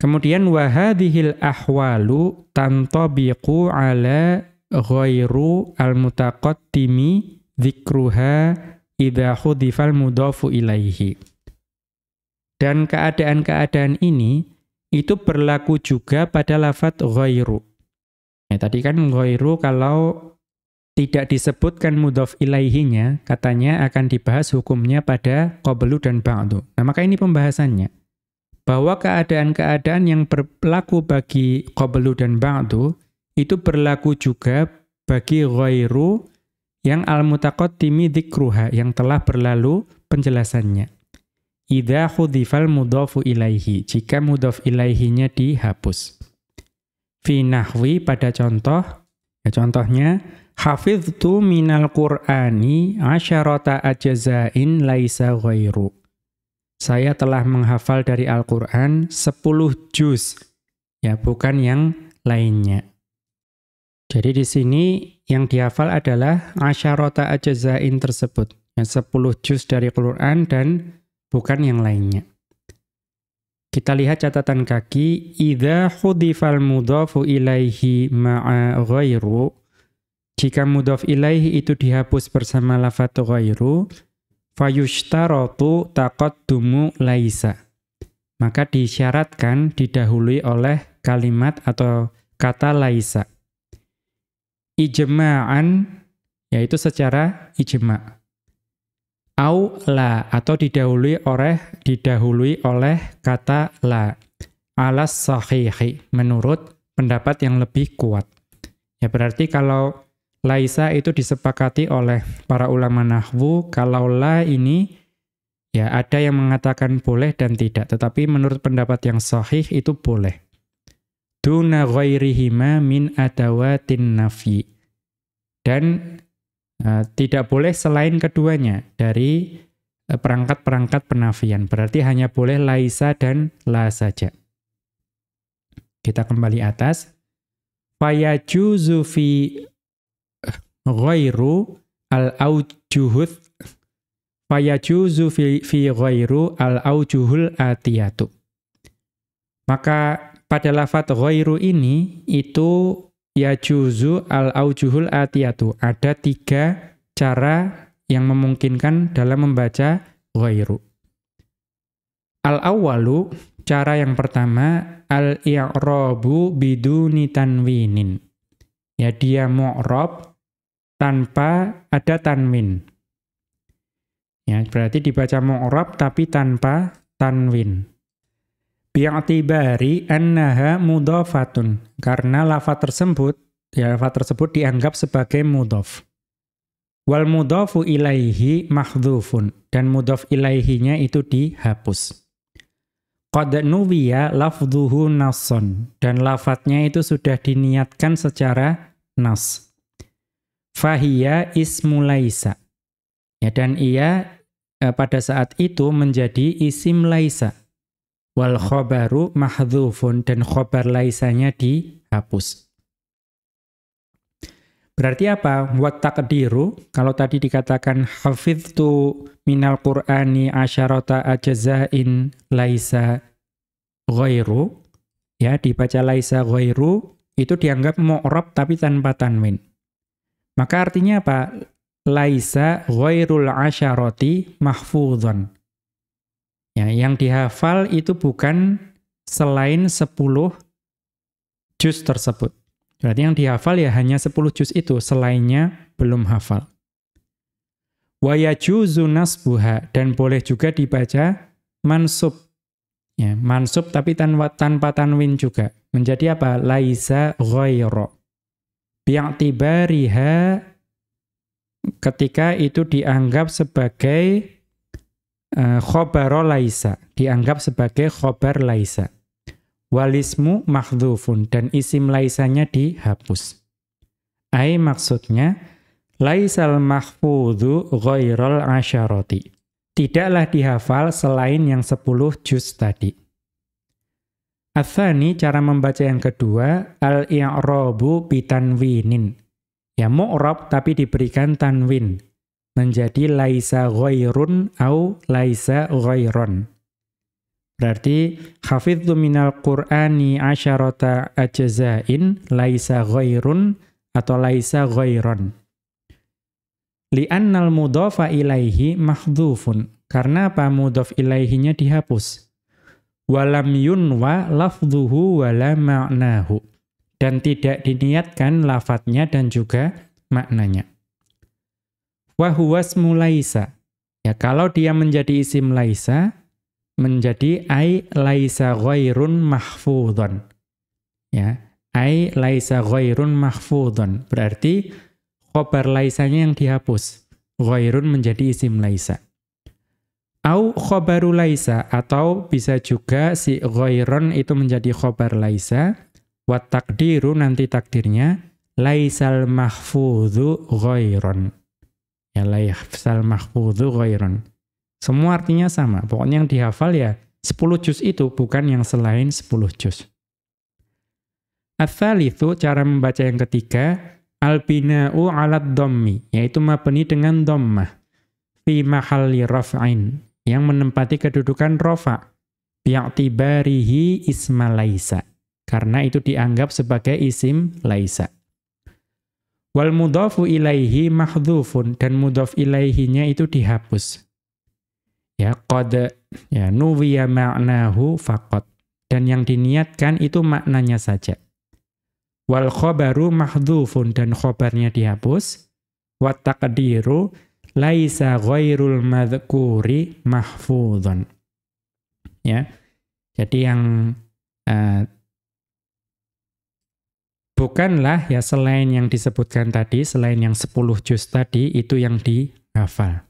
Kemudian wahadhil ahwalu tantabiqu ala ghairu al-mutaqaddimi dzikruha idza khudifal mudhafu ilaihi. Dan keadaan-keadaan ini itu berlaku juga pada lafat ghairu. Ya, tadi kan ghairu kalau tidak disebutkan mudhaf ilaihinya, katanya akan dibahas hukumnya pada qablu dan ba'du. Nah, maka ini pembahasannya. Bahwa keadaan-keadaan yang berlaku bagi qablu dan ba'du itu berlaku juga bagi ghairu yang al-mutaqaddimi dzikruha yang telah berlalu penjelasannya. Idza khudhifal mudhafu ilaihi jika mudhaf ilaihinya dihapus. Fi nahwi pada contoh ya contohnya hafiztu minal qur'ani asyarata ajzain laisa ghairu. Saya telah menghafal dari Al-Qur'an 10 juz ya bukan yang lainnya. Jadi di sini yang dihafal adalah asyarota ajzain tersebut. Yang 10 juz dari Quran dan bukan yang lainnya. Kita lihat catatan kaki, idza khudifal mudhafu ilaihi ma'a ghairu. Jika mudhaf ilaihi itu dihapus bersama lafadz ghairu, fayushtaratu taqaddumu laisa. Maka disyaratkan didahului oleh kalimat atau kata laisa ijma'an yaitu secara ijma'. Au la atau didahului oleh didahului oleh kata la alas sahihi menurut pendapat yang lebih kuat. Ya berarti kalau laisa itu disepakati oleh para ulama nahwu, kalau la ini ya ada yang mengatakan boleh dan tidak, tetapi menurut pendapat yang sahih itu boleh. Duna ghairihima min adawatin nafi. Dan uh, tidak boleh selain keduanya dari uh, perangkat-perangkat penafian. Berarti hanya boleh laisa dan la saja. Kita kembali atas. Fayajuzu fi ghairu al-aujuhud fayajuzu fi, fi ghairu al-aujuhul atiyatu. Maka pada lafat ghairu ini itu yajuzu al-aujuhul atiyatu. Ada tiga cara yang memungkinkan dalam membaca ghairu. Al-awwalu, cara yang pertama, al-i'rabu biduni tanwinin. Ya dia mu'rab tanpa ada tanwin. Ya, berarti dibaca mu'rab tapi tanpa tanwin. Bi'atibari annaha mudhafatun. Karena lafaz tersebut, ya lafaz tersebut dianggap sebagai mudhaf. Wal mudhafu ilaihi mahdhufun dan mudhaf ilaihinya itu dihapus. Qad nuwiya lafdhuhu nasson dan lafadznya itu sudah diniatkan secara nas. Fahiyya ismu laisa. Ya, dan ia eh, pada saat itu menjadi isim laisa. Wal khobaru mahdhufun dan khobar laisanya dihapus. Berarti apa? Wat takdiru, kalau tadi dikatakan hafidhtu minal qur'ani asyarata ajazain laisa ghairu, ya dibaca laisa ghairu, itu dianggap mu'rab tapi tanpa tanwin. Maka artinya apa? Laisa ghairul asyarati mahfudhon. Ya, yang dihafal itu bukan selain 10 juz tersebut. Berarti yang dihafal ya hanya 10 juz itu, selainnya belum hafal. Wa yajuzu nasbuha dan boleh juga dibaca mansub. Ya, mansub tapi tanpa, tanpa tanwin juga. Menjadi apa? Laisa ghairu bi'tibariha ketika itu dianggap sebagai uh, khobaro laisa, dianggap sebagai khobar laisa. Walismu mahdhufun dan isim laisanya dihapus. Ai maksudnya laisal mahfudhu ghairal asyarati. Tidaklah dihafal selain yang 10 juz tadi. Athani cara membaca yang kedua al-i'rabu bitanwinin. Ya mu'rab tapi diberikan tanwin. Menjadi laisa ghairun au laisa ghairon. Berarti hafidhu minal qur'ani asyarata ajzain laisa ghairun atau laisa ghairon. Li'annal mudhafa ilaihi mahdhufun. Karena apa mudhaf ilaihinya dihapus walam yunwa lafdhuhu wala ma'nahu dan tidak diniatkan lafadznya dan juga maknanya. Wa huwa laisa. Ya kalau dia menjadi isim laisa menjadi ai laisa ghairun mahfudhon. Ya, ai laisa ghairun mahfudhon. Berarti khobar laisanya yang dihapus. Ghairun menjadi isim laisa. Au khobaru laisa, atau bisa juga si ghairon itu menjadi khobar laisa, wa takdiru nanti takdirnya, laisal mahfudhu ghairon. Ya laisal mahfudhu ghairon. Semua artinya sama, pokoknya yang dihafal ya 10 juz itu, bukan yang selain 10 juz. itu cara membaca yang ketiga, albina'u alat dommi, yaitu mabni dengan dommah, fi mahalli raf'in, yang menempati kedudukan rofa bi'tibarihi isma laisa karena itu dianggap sebagai isim laisa wal mudhafu ilaihi mahdhufun dan mudhaf ilaihinya itu dihapus ya qad ya nuwiya ma'nahu faqat dan yang diniatkan itu maknanya saja wal khabaru mahdhufun dan khobarnya dihapus wa taqdiru laisa ghairul madhkuri mahfudhun. Ya. Jadi yang uh, bukanlah ya selain yang disebutkan tadi, selain yang 10 juz tadi, itu yang dihafal.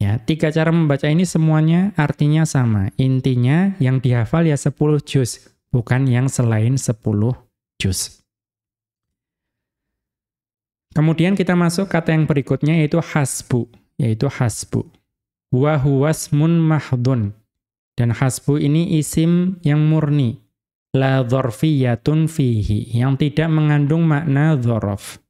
Ya, tiga cara membaca ini semuanya artinya sama. Intinya yang dihafal ya 10 juz, bukan yang selain 10 juz. Kemudian kita masuk kata yang berikutnya yaitu hasbu, yaitu hasbu. Wa huwasmun mahdun. Dan hasbu ini isim yang murni. La dhorfiyatun fihi, yang tidak mengandung makna dhorof.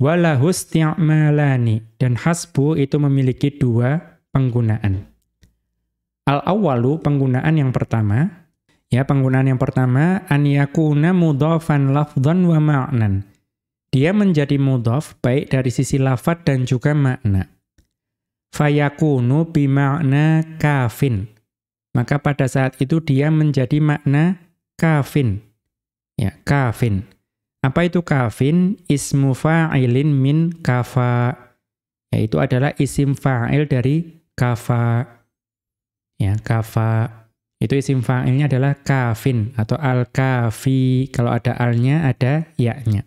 Walahu isti'malani dan hasbu itu memiliki dua penggunaan. Al-awwalu penggunaan yang pertama, ya penggunaan yang pertama an yakuna mudhafan lafdhan wa ma'nan. Dia menjadi mudhaf baik dari sisi lafad dan juga makna. Fayakunu bima'na kafin. Maka pada saat itu dia menjadi makna kafin. Ya, kafin. Apa itu kafin? Ismu fa'ilin min kafa. Yaitu adalah isim fa'il dari kafa. Ya, kafa. Itu isim fa'ilnya adalah kafin atau al-kafi. Kalau ada alnya, ada ya-nya.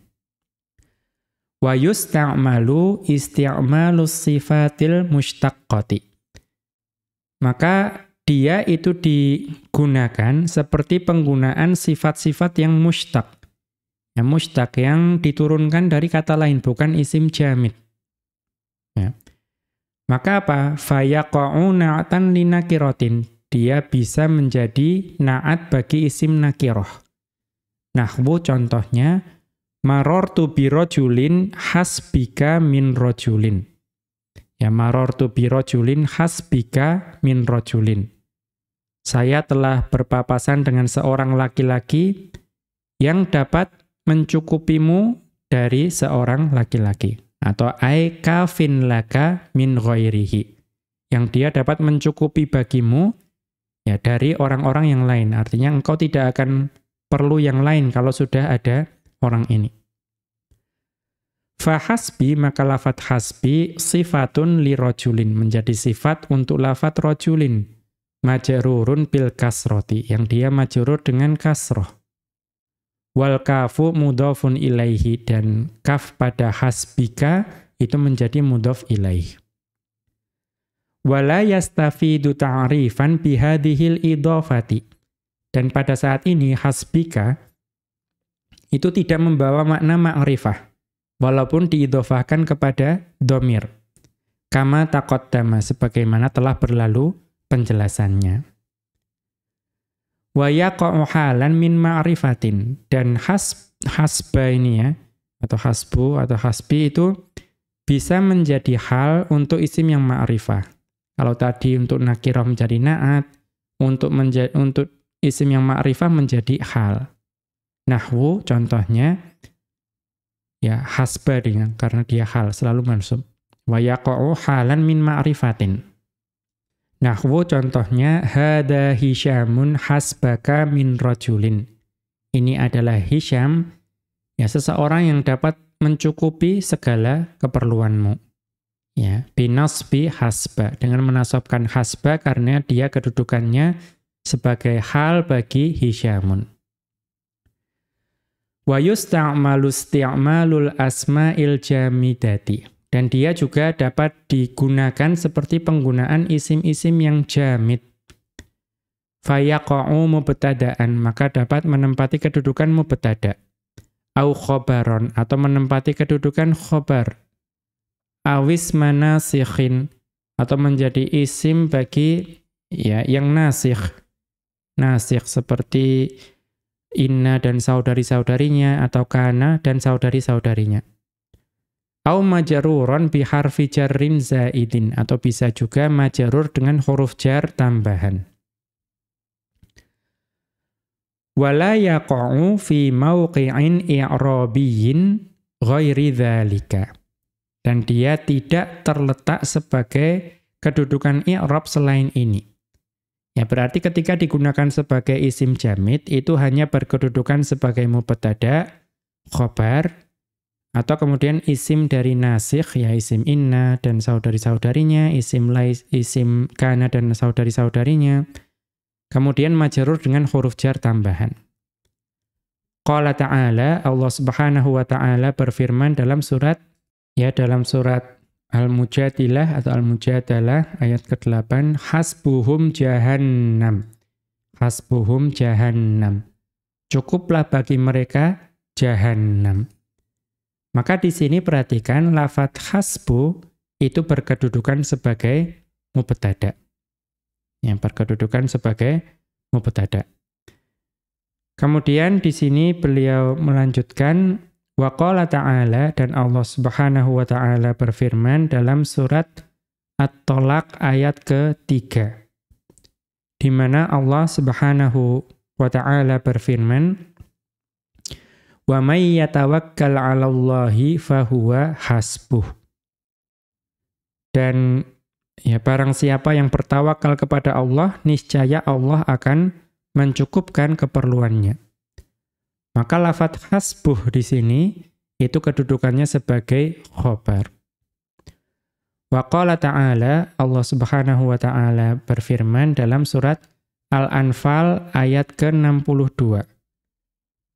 Wa yusta'malu isti'malus sifatil mushtaqqati. Maka dia itu digunakan seperti penggunaan sifat-sifat yang mushtaq. Ya, mustaq yang diturunkan dari kata lain, bukan isim jamid. Ya. Maka apa? Fayaqa'u na'atan linakirotin. Dia bisa menjadi na'at bagi isim nakiroh. Nahwu contohnya, marortu birojulin hasbika min rojulin. Ya, marortu birojulin hasbika min rojulin. Saya telah berpapasan dengan seorang laki-laki yang dapat mencukupimu dari seorang laki-laki. Atau ai kafin laka min ghairihi. Yang dia dapat mencukupi bagimu ya dari orang-orang yang lain. Artinya engkau tidak akan perlu yang lain kalau sudah ada orang ini. Fahasbi maka lafat hasbi sifatun li rojulin menjadi sifat untuk lafat rojulin majerurun bil kasroti yang dia majrur dengan kasroh Wal kafu mudhafun ilaihi dan kaf pada hasbika itu menjadi mudhaf ilaih. Wala yastafidu ta'rifan bihadhil idhafati. Dan pada saat ini hasbika itu tidak membawa makna ma'rifah walaupun diidhofahkan kepada domir. Kama taqaddama sebagaimana telah berlalu penjelasannya wa yaqa'u halan min ma'rifatin dan has hasba ini ya atau hasbu atau hasbi itu bisa menjadi hal untuk isim yang ma'rifah. Kalau tadi untuk nakirah menjadi na'at, untuk menjadi untuk isim yang ma'rifah menjadi hal. Nahwu contohnya ya hasba dengan karena dia hal selalu mansub. Wa yaqa'u halan min ma'rifatin. Nahwu contohnya hada Hisyamun hasbaka min rajulin. Ini adalah Hisyam ya seseorang yang dapat mencukupi segala keperluanmu. Ya, binasbi hasba dengan menasabkan hasba karena dia kedudukannya sebagai hal bagi Hisyamun. Wa yusta'malu isti'malul asma'il jamidati. Dan dia juga dapat digunakan seperti penggunaan isim-isim yang jamid. Fayaqa'u mubtada'an, maka dapat menempati kedudukan mubtada. Au khobaron, atau menempati kedudukan khobar. Awis manasikhin, atau menjadi isim bagi ya yang nasikh. Nasikh seperti inna dan saudari-saudarinya, atau kana dan saudari-saudarinya. Au majaruron biharfi jarrin zaidin atau bisa juga majarur dengan huruf jar tambahan. Wala yaqa'u fi mauqi'in i'rabiyyin ghairi dzalika. Dan dia tidak terletak sebagai kedudukan i'rab selain ini. Ya berarti ketika digunakan sebagai isim jamid itu hanya berkedudukan sebagai mubtada, khobar, atau kemudian isim dari nasikh, ya isim inna dan saudari-saudarinya, isim lais, isim kana dan saudari-saudarinya. Kemudian majarur dengan huruf jar tambahan. Qala ta'ala, Allah subhanahu wa ta'ala berfirman dalam surat, ya dalam surat Al-Mujadilah atau Al-Mujadalah ayat ke-8, Hasbuhum jahannam. Hasbuhum jahannam. Cukuplah bagi mereka jahannam. Maka di sini perhatikan lafat hasbu itu berkedudukan sebagai mubtada. Yang berkedudukan sebagai mubtada. Kemudian di sini beliau melanjutkan Wa qala ta'ala dan Allah Subhanahu wa taala berfirman dalam surat At-Talaq ayat ke-3. Di mana Allah Subhanahu wa taala berfirman Wa may yatawakkal 'alallahi fahuwa hasbuh. Dan ya barang siapa yang bertawakal kepada Allah niscaya Allah akan mencukupkan keperluannya. Maka lafat hasbuh di sini itu kedudukannya sebagai khobar. Wa qala ta'ala, Allah subhanahu wa ta'ala berfirman dalam surat Al-Anfal ayat ke-62.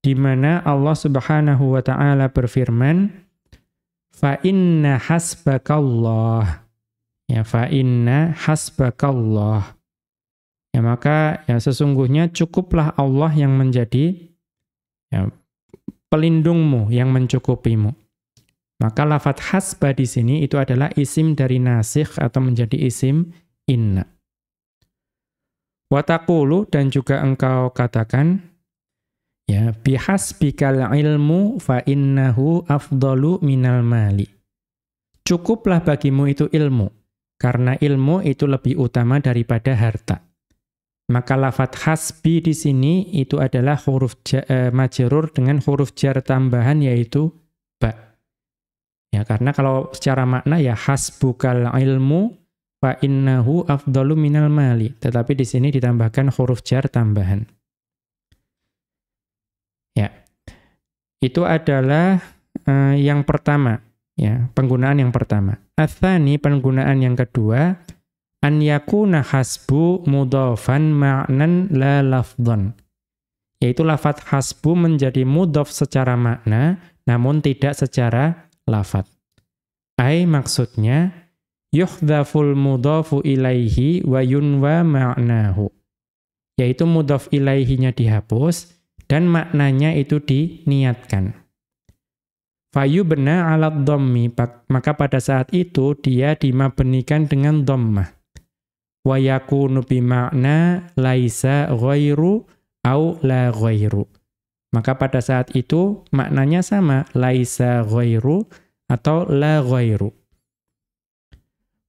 Di mana Allah subhanahu wa ta'ala berfirman, Fa inna hasbakallah. Ya, fa inna hasbakallah. Ya, maka ya sesungguhnya cukuplah Allah yang menjadi ya, pelindungmu yang mencukupimu. Maka lafat hasba di sini itu adalah isim dari nasikh atau menjadi isim inna. Watakulu dan juga engkau katakan, ya bihasbikal ilmu fa innahu afdalu minal mali. Cukuplah bagimu itu ilmu, karena ilmu itu lebih utama daripada harta. Maka lafat hasbi di sini itu adalah huruf ja, e, majrur dengan huruf jar tambahan yaitu ba. Ya, karena kalau secara makna ya hasbukal ilmu fa innahu afdalu minal mali. Tetapi di sini ditambahkan huruf jar tambahan. Ya. Itu adalah e, yang pertama, ya, penggunaan yang pertama. Atsani penggunaan yang kedua an yakuna hasbu mudhafan ma'nan la lafdhan. Yaitu lafat hasbu menjadi mudhaf secara makna namun tidak secara lafat. Ai maksudnya yuhdhaful mudhafu ilaihi wa yunwa ma'nahu. Yaitu mudhaf ilaihinya dihapus dan maknanya itu diniatkan. Fayu bena alat dhammi, maka pada saat itu dia dimabenikan dengan dhammah wa yakunu bima'na laisa ghairu au la ghairu. Maka pada saat itu maknanya sama, laisa ghairu atau la ghairu.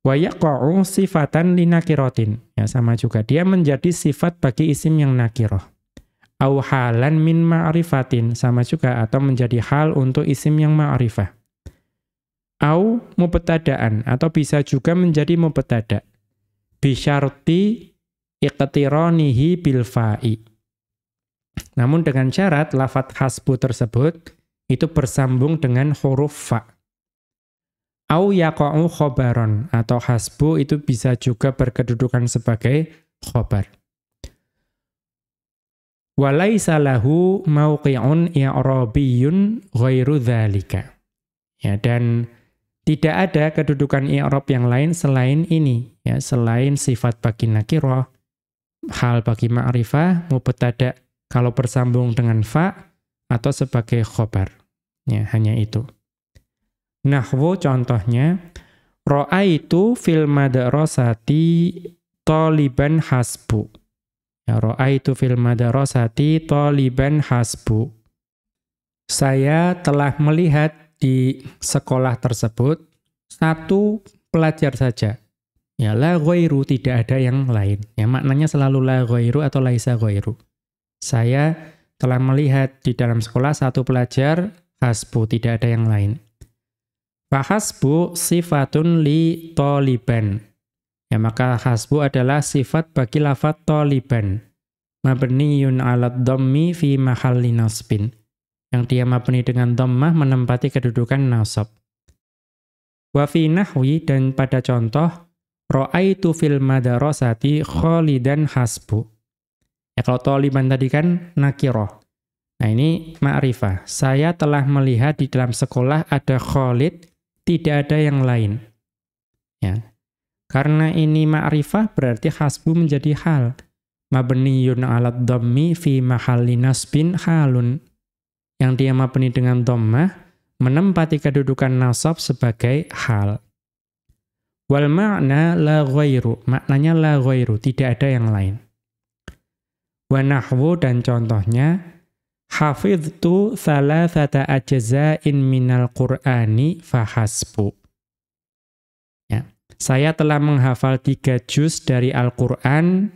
Wa yaqa'u sifatan linakiratin. Ya sama juga dia menjadi sifat bagi isim yang nakirah. Au halan min ma'rifatin sama juga atau menjadi hal untuk isim yang ma'rifah. Au mubtada'an atau bisa juga menjadi mubtada' bisyarti iqtiranihi bil fa'i. Namun dengan syarat lafat hasbu tersebut itu bersambung dengan huruf fa. Au yaqa'u khobaron atau hasbu itu bisa juga berkedudukan sebagai khobar. Walaisa lahu mauqi'un i'rabiyyun ghairu. Ya dan tidak ada kedudukan i'rab yang lain selain ini, ya, selain sifat bagi nakirah, hal bagi ma'rifah, mubtada kalau bersambung dengan fa atau sebagai khobar. Ya, hanya itu. Nahwu contohnya itu fil madrasati taliban hasbu. Ya, itu fil madrasati taliban hasbu. Saya telah melihat di sekolah tersebut satu pelajar saja. Ya, la ghairu tidak ada yang lain. Ya, maknanya selalu la ghairu atau laisa ghairu. Saya telah melihat di dalam sekolah satu pelajar hasbu, tidak ada yang lain. Fahasbu sifatun li toliban. Ya, maka hasbu adalah sifat bagi lafat toliban. Mabniyun alat dhammi fi mahalli nasbin yang dia mabni dengan dhammah menempati kedudukan nasab. Wa fi nahwi dan pada contoh ra'aitu fil madarasati khalidan hasbu. Ya kalau taliban tadi kan nakirah. Nah ini ma'rifah. Saya telah melihat di dalam sekolah ada Khalid, tidak ada yang lain. Ya. Karena ini ma'rifah berarti hasbu menjadi hal. Mabniyun alat dhammi fi mahalli nasbin halun. Yang dia mabni dengan dhammah menempati kedudukan nasab sebagai hal. Wal makna la ghairu. Maknanya la ghairu, tidak ada yang lain. Wa nahwu dan contohnya hafidhtu thalathata ajza'in minal qur'ani fahasbu. Ya. Saya telah menghafal tiga juz dari Al-Qur'an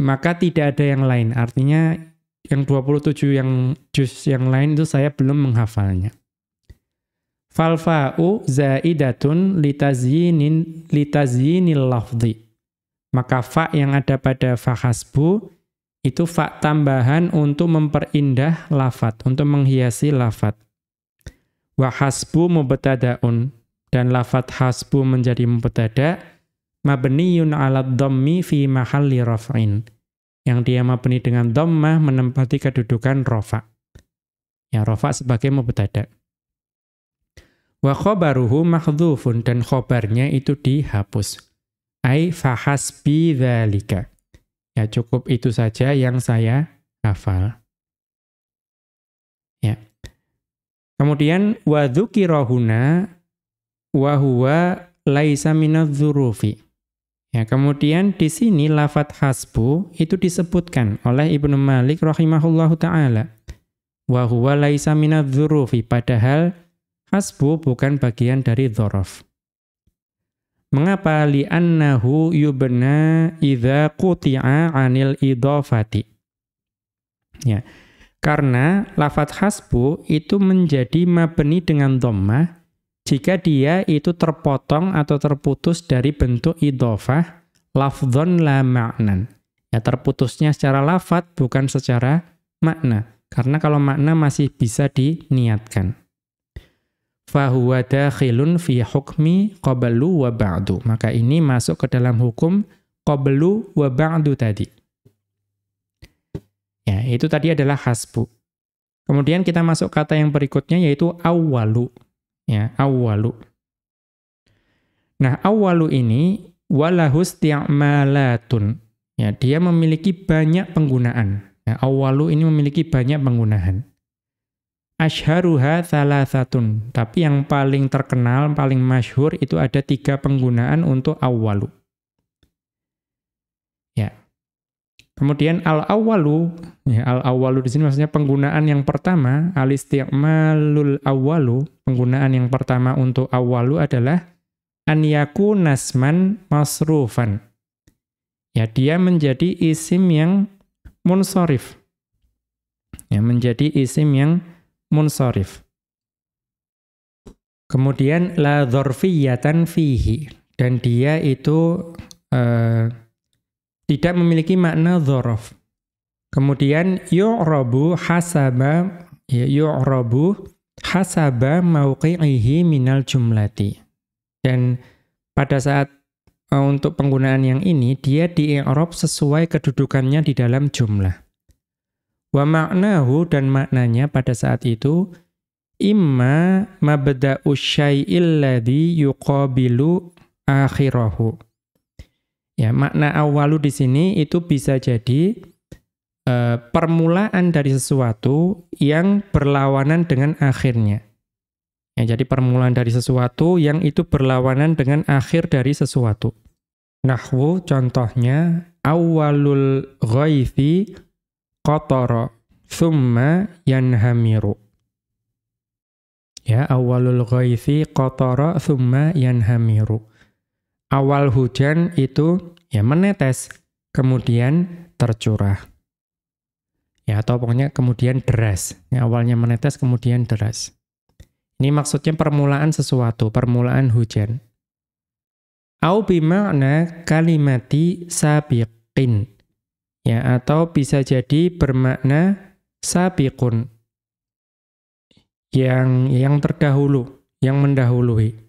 maka tidak ada yang lain. Artinya yang 27 yang juz yang lain itu saya belum menghafalnya. Falfa'u zaidatun litazyinin lafzi. Maka fa yang ada pada fahasbu itu fa tambahan untuk memperindah lafat, untuk menghiasi lafat. Wa hasbu mubtadaun dan lafat hasbu menjadi mubtada mabniyun 'ala dhammi fi mahalli raf'in. Yang dia mabni dengan dhammah menempati kedudukan rafa. Ya rafa sebagai mubtada. Wa khabaruhu mahdhufun dan khobarnya itu dihapus. Ai fahasbi dzalika. Ya cukup itu saja yang saya hafal. Ya. Kemudian wa dzukirahuna wa huwa laisa minadz-dzurufi. Ya, kemudian di sini lafat hasbu itu disebutkan oleh Ibnu Malik rahimahullahu taala. Wa huwa laisa minadz-dzurufi padahal hasbu bukan bagian dari dzaraf. Mengapa li'annahu yubna idza quti'a 'anil idhafati? Ya. Karena lafat hasbu itu menjadi mabni dengan dhammah jika dia itu terpotong atau terputus dari bentuk idhofah lafdhon la ma'nan. Ya terputusnya secara lafat bukan secara makna. Karena kalau makna masih bisa diniatkan fahuwa dakhilun fi hukmi qablu wa ba'du. Maka ini masuk ke dalam hukum qablu wa ba'du tadi. Ya, itu tadi adalah hasbu. Kemudian kita masuk kata yang berikutnya yaitu awwalu. Ya, awwalu. Nah, awwalu ini walahus ti'malatun. Ya, dia memiliki banyak penggunaan. Ya, awwalu ini memiliki banyak penggunaan. Ashharuha thalathatun. Tapi yang paling terkenal, paling masyhur itu ada tiga penggunaan untuk awalu. Ya. Kemudian al-awalu, ya, al-awalu di sini maksudnya penggunaan yang pertama, al-isti'malul awalu, penggunaan yang pertama untuk awalu adalah an nasman masrufan. Ya, dia menjadi isim yang munsorif. Ya, menjadi isim yang munsharif. Kemudian la dzarfiyatan fihi dan dia itu uh, tidak memiliki makna dzaraf. Kemudian yu'rabu hasaba ya yu'rabu hasaba mauqi'ihi minal jumlati. Dan pada saat uh, untuk penggunaan yang ini dia di-i'rab sesuai kedudukannya di dalam jumlah. Wa maknahu dan maknanya pada saat itu imma mabda'u syai'il ladzi yuqabilu akhirahu. Ya, makna awalu di sini itu bisa jadi uh, permulaan dari sesuatu yang berlawanan dengan akhirnya. Ya, jadi permulaan dari sesuatu yang itu berlawanan dengan akhir dari sesuatu. Nahwu contohnya awalul ghaithi qatara thumma yanhamiru. Ya, awalul ghaithi qatara thumma yanhamiru. Awal hujan itu ya menetes, kemudian tercurah. Ya, atau pokoknya kemudian deras. Ya, awalnya menetes, kemudian deras. Ini maksudnya permulaan sesuatu, permulaan hujan. Au bima'na kalimati sabiqin ya atau bisa jadi bermakna sabiqun yang yang terdahulu, yang mendahului.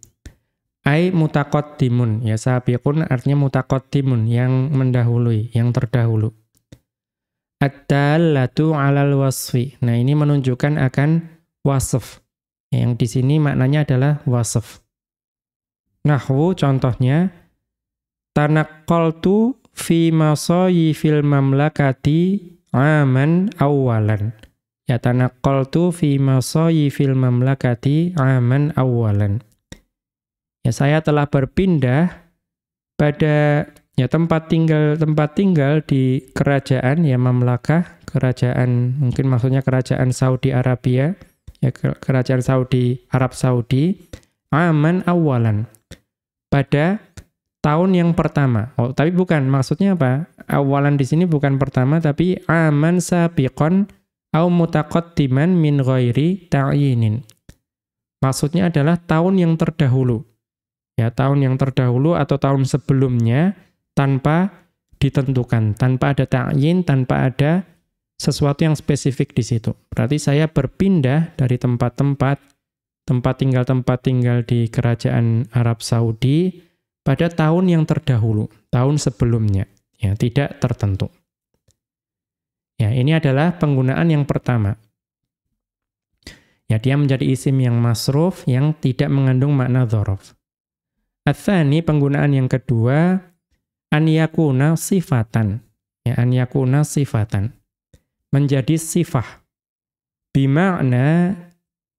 Ai mutaqaddimun, ya sabiqun artinya mutaqaddimun, yang mendahului, yang terdahulu. Ad-dallatu 'alal wasfi. Nah, ini menunjukkan akan wasf. Yang di sini maknanya adalah wasf. Nahwu contohnya tanaqqaltu fi fil mamlakati aman awalan. Ya tanaqqaltu fi fil mamlakati aman awalan. Ya saya telah berpindah pada ya tempat tinggal tempat tinggal di kerajaan ya mamlakah kerajaan mungkin maksudnya kerajaan Saudi Arabia ya kerajaan Saudi Arab Saudi aman awalan. Pada tahun yang pertama. Oh tapi bukan maksudnya apa? Awalan di sini bukan pertama tapi aman sabiqon au mutaqaddiman min ghairi ta'yinin. Maksudnya adalah tahun yang terdahulu ya tahun yang terdahulu atau tahun sebelumnya tanpa ditentukan, tanpa ada ta'yin, tanpa ada sesuatu yang spesifik di situ. Berarti saya berpindah dari tempat-tempat tempat tinggal tempat tinggal di kerajaan Arab Saudi pada tahun yang terdahulu, tahun sebelumnya, ya, tidak tertentu. Ya, ini adalah penggunaan yang pertama. Ya, dia menjadi isim yang masruf yang tidak mengandung makna dzaraf. Atsani penggunaan yang kedua an yakuna sifatan. Ya, an yakuna sifatan. Menjadi sifah. Bima'na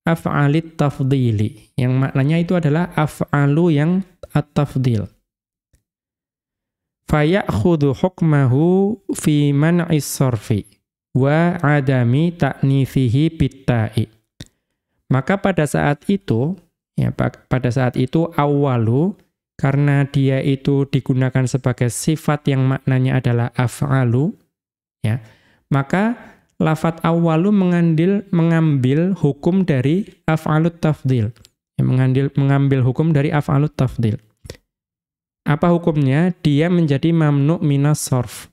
af'alit tafdili. Yang maknanya itu adalah af'alu yang at-tafdil. Faya'khudhu hukmahu fi man'is sarfi wa adami ta'nifihi bitta'i. Maka pada saat itu, ya pada saat itu awalu karena dia itu digunakan sebagai sifat yang maknanya adalah af'alu, ya, maka lafat awalu mengambil, mengambil hukum dari af'alut tafdil. Ya, mengambil, mengambil hukum dari af'alut tafdil. Apa hukumnya? Dia menjadi mamnu minas sorf.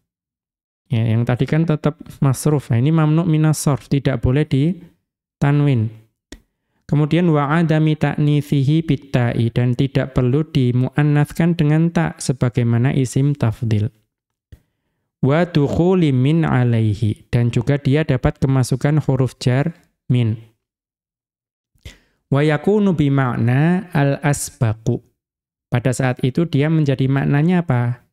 Ya, yang tadi kan tetap masruf. Nah, ini mamnu minas sorf, tidak boleh di tanwin. Kemudian wa'adami ta'nithihi bitta'i dan tidak perlu dimuannatskan dengan tak sebagaimana isim tafdil. Wa dukhuli min alaihi dan juga dia dapat kemasukan huruf jar min. Wa yakunu bima'na al-asbaqu. Pada saat itu dia menjadi maknanya apa?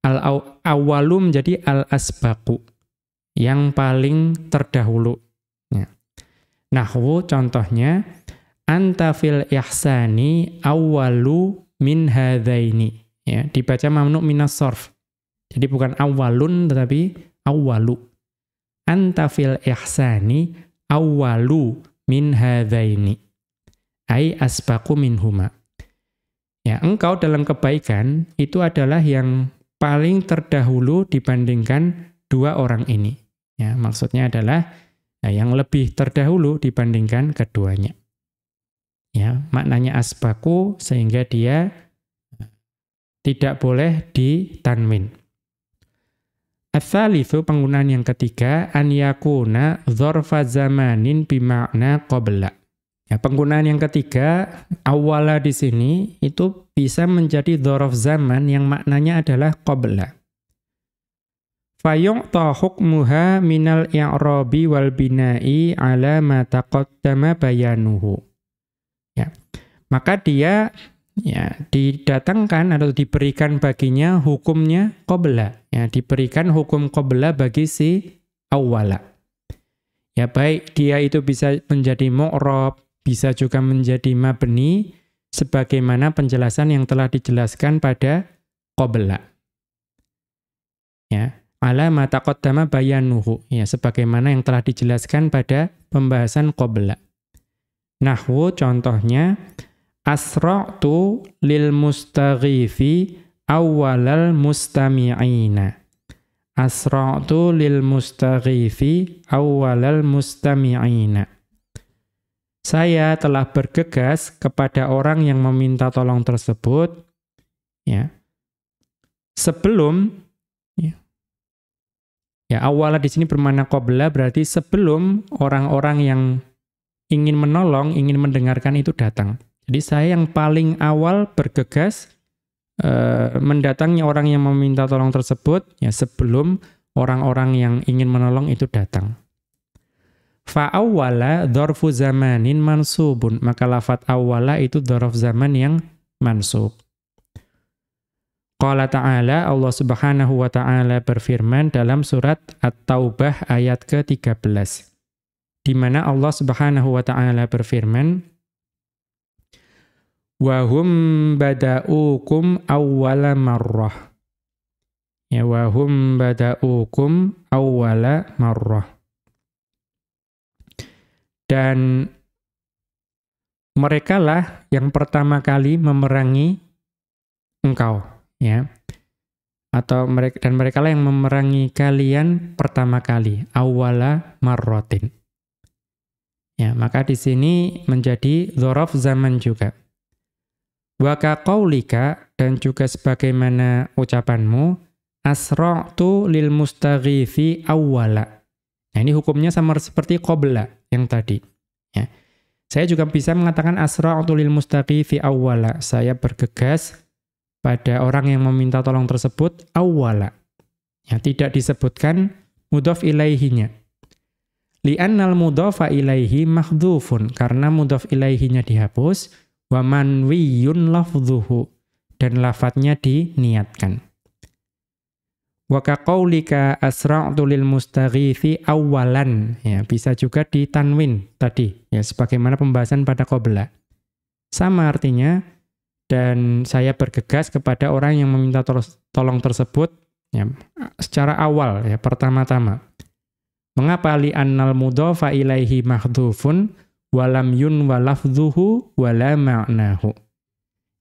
Al-awalu menjadi al-asbaqu. Yang paling terdahulu. Nahwu contohnya anta fil ihsani awwalu min hadzaini. Ya, dibaca mamnu minas sorf. Jadi bukan awalun tetapi awwalu. Anta fil ihsani awwalu min hadzaini. Ai asbaqu minhuma. Ya, engkau dalam kebaikan itu adalah yang paling terdahulu dibandingkan dua orang ini. Ya, maksudnya adalah Nah, yang lebih terdahulu dibandingkan keduanya. Ya, maknanya asbaku sehingga dia tidak boleh ditanwin. Ats-tsalitsu penggunaan yang ketiga an yakuna dzarfa zamanin bimakna qabla. Ya, penggunaan yang ketiga awala di sini itu bisa menjadi dzaraf zaman yang maknanya adalah qabla fayu'ta hukmuha minal i'rabi wal bina'i ala ma taqaddama bayanuhu. Ya. Maka dia ya didatangkan atau diberikan baginya hukumnya qabla. Ya, diberikan hukum qabla bagi si awwala. Ya baik dia itu bisa menjadi mu'rab, bisa juga menjadi mabni sebagaimana penjelasan yang telah dijelaskan pada qabla. Ya, ala ma taqaddama bayanuhu ya sebagaimana yang telah dijelaskan pada pembahasan qabla. Nahwu contohnya asra'tu lil mustaghifi awwalal mustami'ina. Asra'tu lil mustaghifi awwalal mustami'ina. Saya telah bergegas kepada orang yang meminta tolong tersebut ya. Sebelum Ya, awalnya di sini bermakna qabla berarti sebelum orang-orang yang ingin menolong, ingin mendengarkan itu datang. Jadi saya yang paling awal bergegas uh, mendatangi orang yang meminta tolong tersebut ya sebelum orang-orang yang ingin menolong itu datang. Fa'awwala dhorfu zamanin mansubun. Maka lafat awwala itu dhorf zaman yang mansub. Qala ta'ala, Allah subhanahu wa ta'ala berfirman dalam surat At-Taubah ayat ke-13. Di mana Allah subhanahu wa ta'ala berfirman, Wahum bada'ukum awwala marrah. Ya, wahum bada'ukum awwala marrah. Dan mereka lah yang pertama kali memerangi engkau, ya. Atau mereka dan mereka lah yang memerangi kalian pertama kali, awala marrotin. Ya, maka di sini menjadi dzaraf zaman juga. Wa qaulika dan juga sebagaimana ucapanmu asra'tu lil mustaghithi awwala. Nah, ini hukumnya sama seperti qabla yang tadi. Ya. Saya juga bisa mengatakan asra'tu lil mustaqifi awwala. Saya bergegas pada orang yang meminta tolong tersebut awwala. Ya, tidak disebutkan mudhaf ilaihinya. Li'annal mudhafa ilaihi makhdhufun karena mudhaf ilaihinya dihapus wa manwiyun lafdhuhu dan lafadznya diniatkan. Wa kaqaulika asra'tu lil mustaghithi awwalan ya bisa juga ditanwin tadi ya sebagaimana pembahasan pada qabla. Sama artinya dan saya bergegas kepada orang yang meminta tolong tersebut ya secara awal ya pertama-tama. Mengapa li annal mudhafa ilaihi mahdhufun walam yun walafdhuhu wala ma'nahu.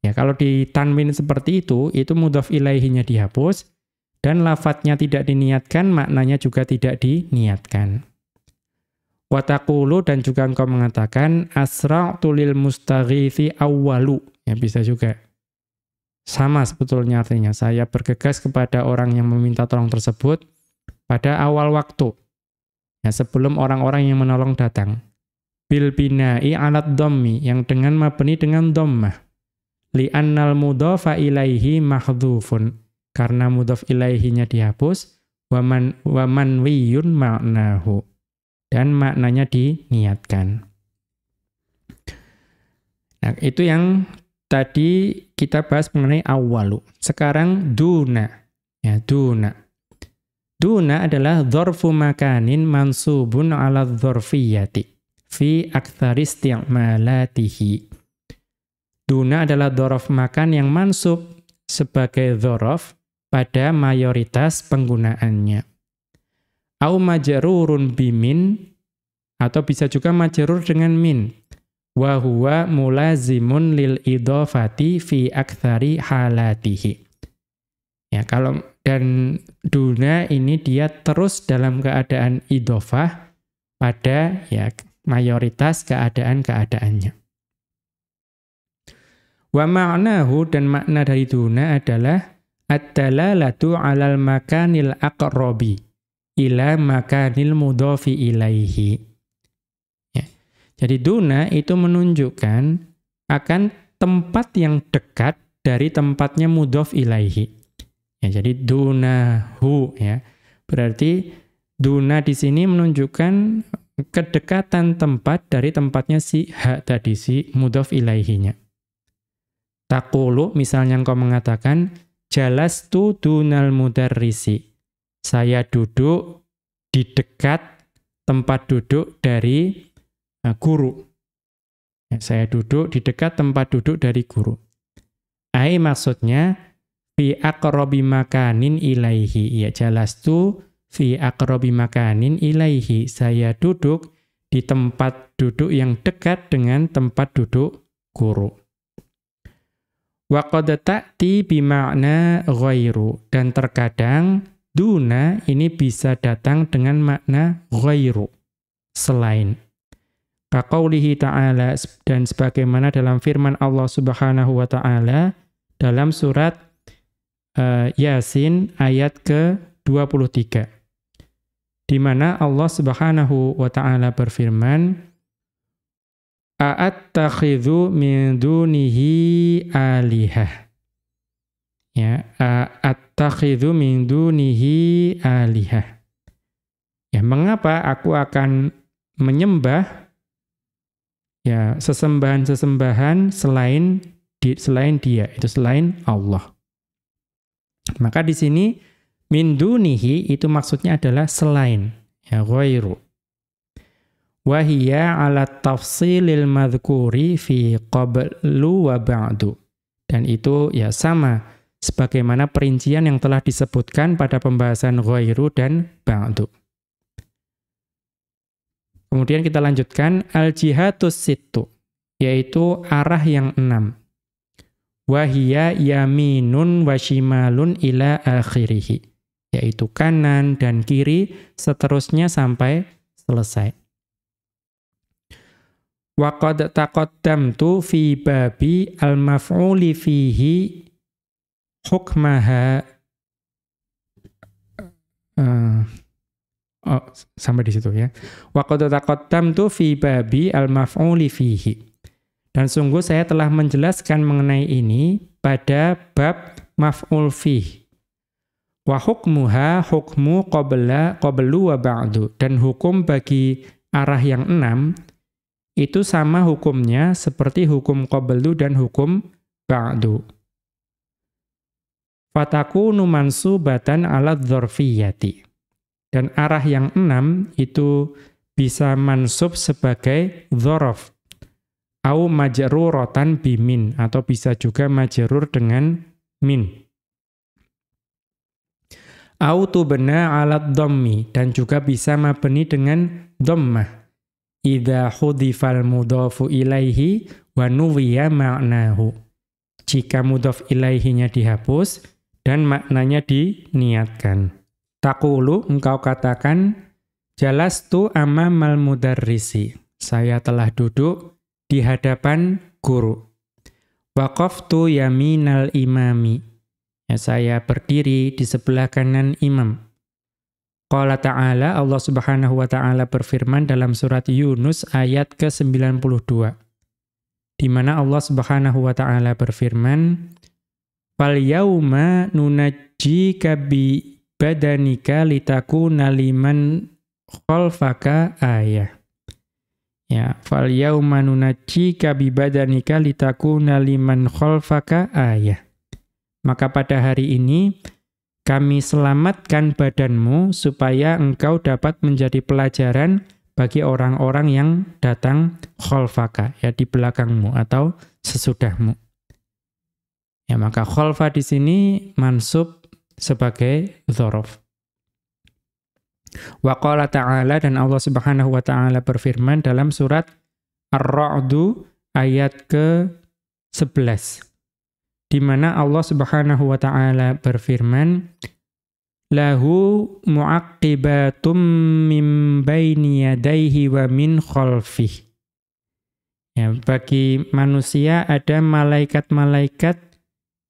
Ya kalau ditanwin seperti itu itu mudhaf ilaihinya dihapus dan lafadznya tidak diniatkan, maknanya juga tidak diniatkan. Watakulu dan juga engkau mengatakan asra'tu lil mustaghithi awwalu. Ya bisa juga. Sama sebetulnya artinya. Saya bergegas kepada orang yang meminta tolong tersebut pada awal waktu. Ya, sebelum orang-orang yang menolong datang. Bil bina'i alat dhammi yang dengan mabni dengan dhammah. Li'annal mudhafa ilaihi mahdhufun karena mudhaf ilaihinya dihapus waman waman wiyun maknahu dan maknanya diniatkan. Nah, itu yang tadi kita bahas mengenai awalu. Sekarang duna. Ya, duna. Duna adalah dzarfu makanin mansubun ala dzarfiyati fi aktsari isti'malatihi. Duna adalah dzaraf makan yang mansub sebagai dzaraf pada mayoritas penggunaannya. Au majrurun bimin atau bisa juga majrur dengan min. Wa huwa mulazimun lil idhafati fi aktsari halatihi. Ya, kalau dan duna ini dia terus dalam keadaan idhofah pada ya mayoritas keadaan-keadaannya. Wa ma'nahu dan makna dari duna adalah Ad-dalalatu 'alal makanil aqrabi ila makanil mudhafi ilaihi. Jadi duna itu menunjukkan akan tempat yang dekat dari tempatnya mudhaf ilaihi. Ya, jadi dunahu ya. Berarti duna di sini menunjukkan kedekatan tempat dari tempatnya si ha tadi si mudhaf ilaihinya. Takulu misalnya engkau mengatakan Jalastu dunal mudarrisi. Saya duduk di dekat tempat duduk dari uh, guru. Ya, saya duduk di dekat tempat duduk dari guru. Ai maksudnya fi aqrabi makanin ilaihi. Ya jalastu fi aqrabi makanin ilaihi. Saya duduk di tempat duduk yang dekat dengan tempat duduk guru. Wa qad ta'ti bima'na ghairu dan terkadang duna ini bisa datang dengan makna ghairu selain kaqaulihi ta'ala dan sebagaimana dalam firman Allah Subhanahu wa taala dalam surat uh, Yasin ayat ke-23 di mana Allah Subhanahu wa taala berfirman A'attakhidhu min dunihi alihah. Ya, attakhidhu min dunihi alihah. Ya, mengapa aku akan menyembah ya sesembahan-sesembahan selain di, selain dia, itu selain Allah. Maka di sini min dunihi itu maksudnya adalah selain, ya ghairu. Wahiyya ala tafsilil madhkuri fi qablu wa ba'du. Dan itu ya sama sebagaimana perincian yang telah disebutkan pada pembahasan ghairu dan ba'du. Kemudian kita lanjutkan al-jihatus situ, yaitu arah yang enam. Wahia yaminun wa shimalun ila akhirih, yaitu kanan dan kiri seterusnya sampai selesai. Wa qad taqaddamtu fi babi al-maf'uli fihi hukmaha uh, oh, sampai di situ ya. Wa qad taqaddamtu fi babi al-maf'uli fihi. Dan sungguh saya telah menjelaskan mengenai ini pada bab maf'ul fih. Wa hukmuha hukmu qabla qablu wa ba'du. Dan hukum bagi arah yang enam itu sama hukumnya seperti hukum qablu dan hukum ba'du. Fatakunu mansubatan ala dzarfiyati. Dan arah yang enam itu bisa mansub sebagai dzaraf. Au majruratan bimin atau bisa juga majrur dengan min. Au tubna ala dhammi dan juga bisa mabni dengan dhammah. Idza hudifal mudhafu ilaihi wa nuwiya ma'nahu. Jika mudhaf ilaihinya dihapus, dan maknanya diniatkan. Takulu engkau katakan jalastu mal mudarrisi. Saya telah duduk di hadapan guru. Waqaftu yaminal imami. Ya, saya berdiri di sebelah kanan imam. Qala ta'ala Allah Subhanahu wa taala berfirman dalam surat Yunus ayat ke-92 di mana Allah Subhanahu wa taala berfirman Fal yauma nunajjika bi badanika litakuna liman khalfaka ayah. Ya, fal yauma nunajjika bi badanika litakuna liman khalfaka ayah. Maka pada hari ini kami selamatkan badanmu supaya engkau dapat menjadi pelajaran bagi orang-orang yang datang khalfaka, ya di belakangmu atau sesudahmu. Ya, maka khalfa di sini mansub sebagai dzaraf. Wa qala ta'ala dan Allah Subhanahu wa taala berfirman dalam surat Ar-Ra'd ayat ke-11 di mana Allah Subhanahu wa taala berfirman lahu mu'aqibatum min baini yadayhi wa min khalfihi Ya, bagi manusia ada malaikat-malaikat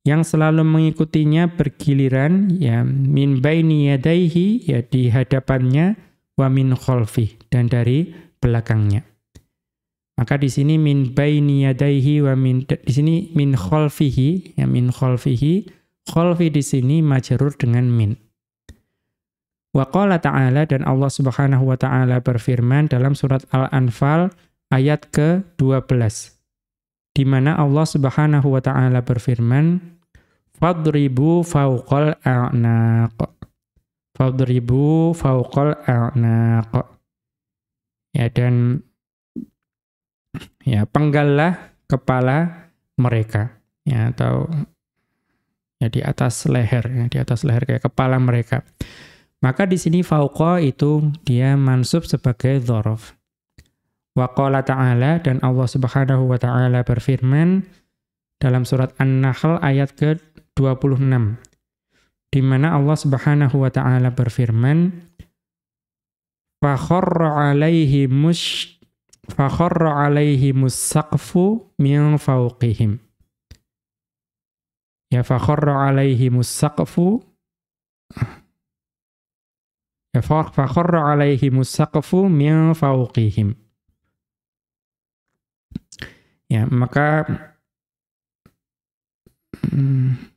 yang selalu mengikutinya bergiliran ya min baini yadaihi ya di hadapannya wa min khalfi dan dari belakangnya. Maka di sini min baini yadaihi wa min di sini min khalfihi ya min khalfihi khalfi di sini majrur dengan min. Wa qala ta'ala dan Allah Subhanahu wa taala berfirman dalam surat Al-Anfal ayat ke-12 di mana Allah Subhanahu wa taala berfirman fadribu fauqal a'naq. Fadribu fauqal a'naq. Ya dan ya penggallah kepala mereka ya atau ya di atas leher ya di atas leher kayak kepala mereka. Maka di sini fauqa itu dia mansub sebagai dzaraf. Wa qala ta'ala dan Allah Subhanahu wa taala berfirman dalam surat An-Nahl ayat ke 26 di mana Allah Subhanahu wa taala berfirman fa kharra alaihi mus fa kharra alaihi musaqfu min fawqihim. Ya fa kharra alaihi musaqfu ya fa kharra alaihi musaqfu min fawqihim. Ya maka hmm,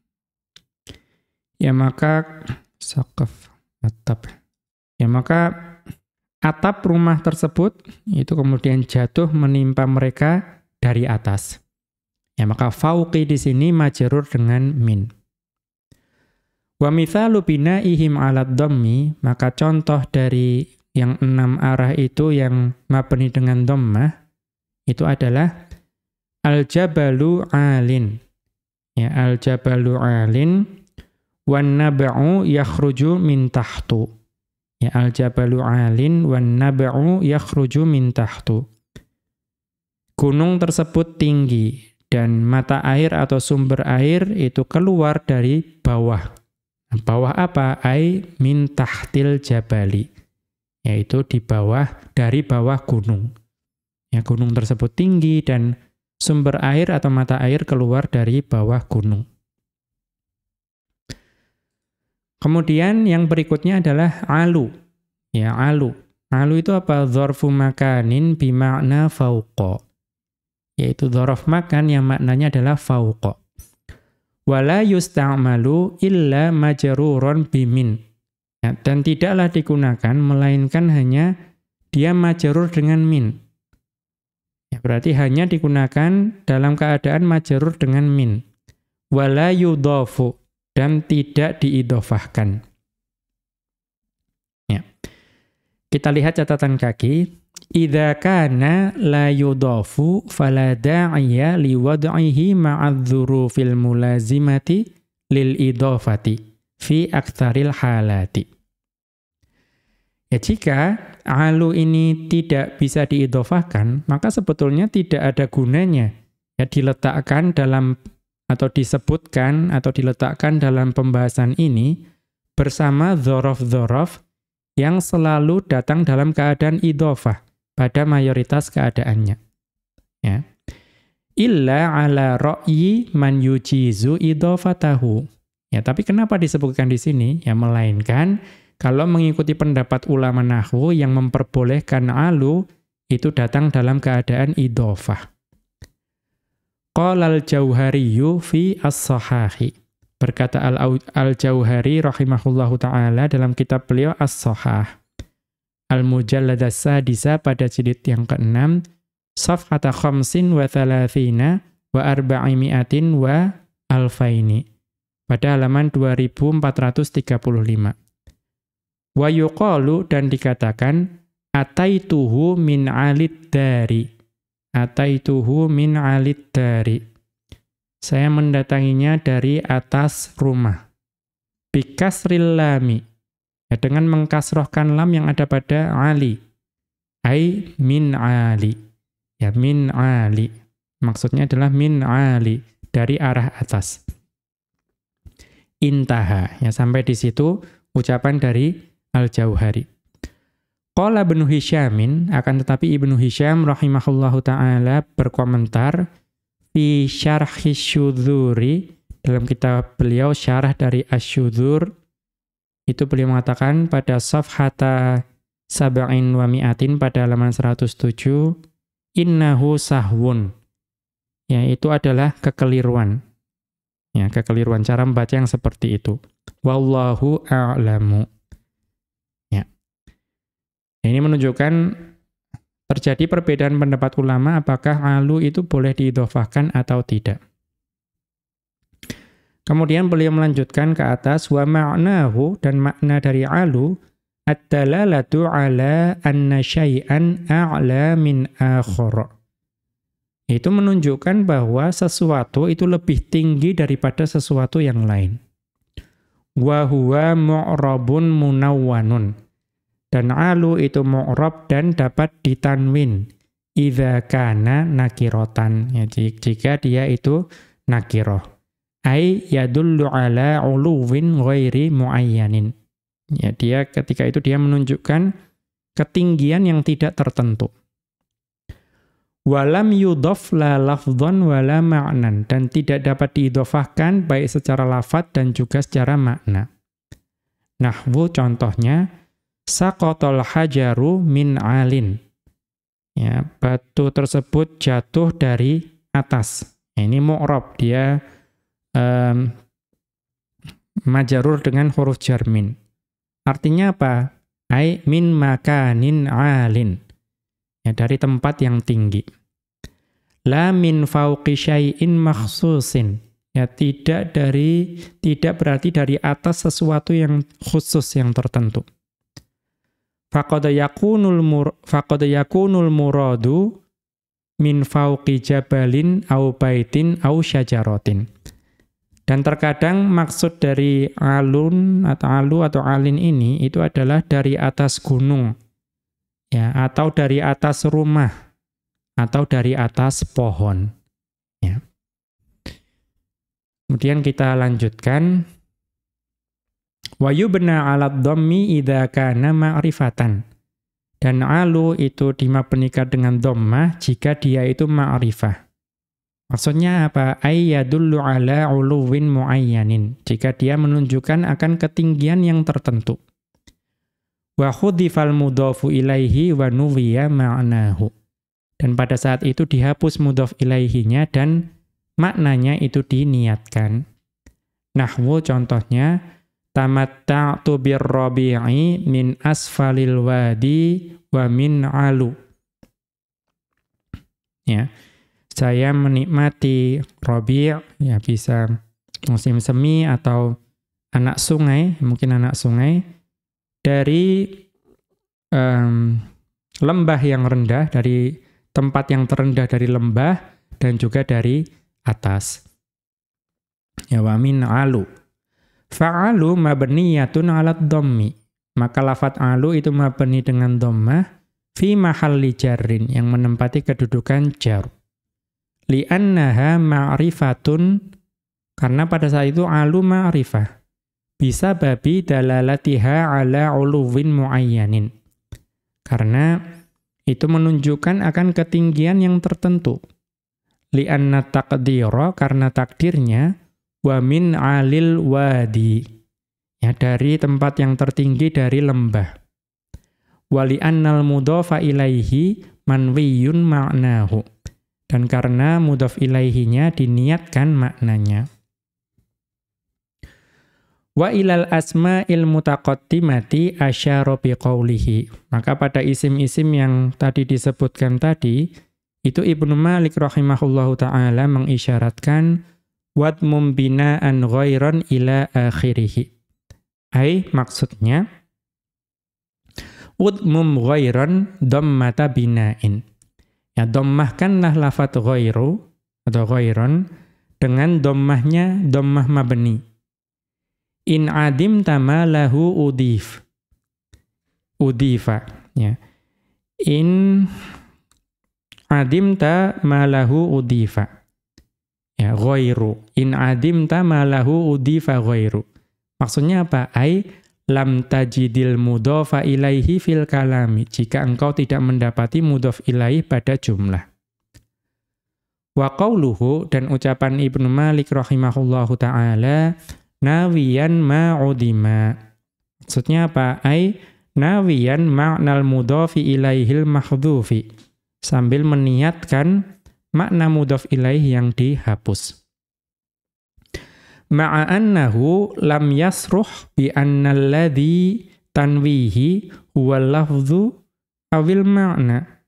ya maka saqaf atap. Ya maka atap rumah tersebut itu kemudian jatuh menimpa mereka dari atas. Ya maka fauqi di sini majrur dengan min. Wa mithalu binaihim 'ala dhammi, maka contoh dari yang enam arah itu yang mabni dengan dhammah itu adalah al-jabalu 'alin. Ya, al-jabalu 'alin wan nab'u yakhruju min tahtu. Ya, al-jabalu 'alin wan nab'u yakhruju min tahtu. Gunung tersebut tinggi dan mata air atau sumber air itu keluar dari bawah Bawah apa? Ai min tahtil jabali. Yaitu di bawah, dari bawah gunung. Ya, gunung tersebut tinggi dan sumber air atau mata air keluar dari bawah gunung. Kemudian yang berikutnya adalah alu. Ya, alu. Alu itu apa? Dzarfu makanin bimakna fauqa. Yaitu dzaraf makan yang maknanya adalah fauqa wala yusta'malu illa majruron bimin. Ya, dan tidaklah digunakan melainkan hanya dia majrur dengan min. Ya, berarti hanya digunakan dalam keadaan majrur dengan min. Wala yudhafu dan tidak diidofahkan. Ya. Kita lihat catatan kaki. Idza kana la yudafu fala da'iya liwad'ihi ma'adh-dhurufil mulazimati lil idafati fi aktsaril halati. Ya jika alu ini tidak bisa diidofahkan, maka sebetulnya tidak ada gunanya ya diletakkan dalam atau disebutkan atau diletakkan dalam pembahasan ini bersama dzaraf-dzaraf yang selalu datang dalam keadaan idofah pada mayoritas keadaannya. Ya. Illa ala ra'yi man yujizu idhafatahu. Ya, tapi kenapa disebutkan di sini? Ya, melainkan kalau mengikuti pendapat ulama nahwu yang memperbolehkan alu itu datang dalam keadaan idhofah. Qala al-Jauhariyu fi as-sahahi. Berkata Al-Jauhari rahimahullahu taala dalam kitab beliau As-Sahah. Al-Mujallada Sadisa pada jilid yang ke-6, Safhata khamsin wa thalathina wa arba'imiatin wa alfaini. Pada halaman 2435. Wa yuqalu dan dikatakan, Ataituhu min alid dari. Ataituhu min alid dari. Saya mendatanginya dari atas rumah. Bikasril lami Ya, dengan mengkasrohkan lam yang ada pada Ali. Ai min Ali. Ya, min Ali. Maksudnya adalah min Ali. Dari arah atas. Intaha. Ya, sampai di situ ucapan dari Al-Jauhari. Qala Ibnu Hisyamin, akan tetapi Ibnu Hisyam rahimahullahu ta'ala berkomentar fi syarhi syudhuri, dalam kitab beliau syarah dari asyudhur itu beliau mengatakan pada safhata sab'in wa mi'atin pada halaman 107 innahu sahwun. Ya itu adalah kekeliruan. Ya kekeliruan cara membaca yang seperti itu. Wallahu a'lamu ini menunjukkan terjadi perbedaan pendapat ulama apakah alu itu boleh diidhofahkan atau tidak Kemudian beliau melanjutkan ke atas wa ma'nahu dan makna dari alu ad-dalalatu ala anna syai'an a'la min akhara. Itu menunjukkan bahwa sesuatu itu lebih tinggi daripada sesuatu yang lain. Wa huwa mu'rabun munawwanun. Dan alu itu mu'rab dan dapat ditanwin idza kana nakirotan. Ya, jika dia itu nakiroh ai yadullu ala uluwin ghairi muayyanin. Ya, dia ketika itu dia menunjukkan ketinggian yang tidak tertentu. Walam yudhaf la lafdhan wala ma'nan dan tidak dapat diidhofahkan baik secara lafat dan juga secara makna. Nahwu contohnya saqatal hajaru min alin. Ya, batu tersebut jatuh dari atas. Ini mu'rab, dia um, majarur dengan huruf jarmin. Artinya apa? Ai min makanin alin. Ya, dari tempat yang tinggi. La min fauqi syai'in makhsusin. Ya, tidak dari tidak berarti dari atas sesuatu yang khusus yang tertentu. Faqad yakunul mur faqad yakunul muradu min fauqi jabalin au baitin au syajaratin. Dan terkadang maksud dari alun atau alu atau alin ini itu adalah dari atas gunung. Ya, atau dari atas rumah atau dari atas pohon. Ya. Kemudian kita lanjutkan wa yubna 'ala dhammi idza kana ma'rifatan. Dan alu itu dimabnikan dengan dhammah jika dia itu ma'rifah. Maksudnya apa? Ayyadullu ala uluwin muayyanin. Jika dia menunjukkan akan ketinggian yang tertentu. Wa khudhifal mudhafu ilaihi wa nuwiya ma'nahu. Dan pada saat itu dihapus mudhaf ilaihinya dan maknanya itu diniatkan. Nahwu contohnya, tamatta'tu birrabi'i min asfalil wadi wa min alu. Ya saya menikmati Robi' ya bisa musim semi atau anak sungai, mungkin anak sungai dari um, lembah yang rendah, dari tempat yang terendah dari lembah dan juga dari atas. Ya wa min alu. Fa'alu mabniyatun 'ala dhammi. Maka lafat alu itu mabni dengan dhammah fi mahalli jarrin yang menempati kedudukan jar. Li'annaha ma'rifatun karena pada saat itu alu ma'rifah. Bisa babi dalalatiha ala uluwin muayyanin. Karena itu menunjukkan akan ketinggian yang tertentu. Li'anna taqdira karena takdirnya wa min alil wadi ya dari tempat yang tertinggi dari lembah wali annal mudhafa ilaihi manwiyun ma'nahu dan karena mudhaf ilaihinya diniatkan maknanya. Wa ilal asma'il mutaqaddimati asyara biqaulihi. Maka pada isim-isim yang tadi disebutkan tadi, itu Ibnu Malik rahimahullahu taala mengisyaratkan wadmum bina'an ghairan ila akhirih. Ai maksudnya wadmum ghairan dhammata bina'in. Ya, dommahkanlah lafat ghairu atau ghairon dengan dommahnya dommah mabni. In adim tamalahu udif. Udifa. Ya. In adim ta malahu udifa. Ya, ghairu. In adim ta malahu udifa ghairu. Maksudnya apa? Ai lam tajidil mudhofa ilaihi fil kalami jika engkau tidak mendapati mudhof ilaih pada jumlah. Wa qawluhu dan ucapan Ibnu Malik rahimahullahu taala nawiyan ma'udima. Maksudnya apa? Ai nawiyan ma'nal mudhofi ilaihil mahdhufi. Sambil meniatkan makna mudhof ilaih yang dihapus ma'a annahu lam yasruh bi annal ladzi tanwihi huwa lafdhu awil ma'na.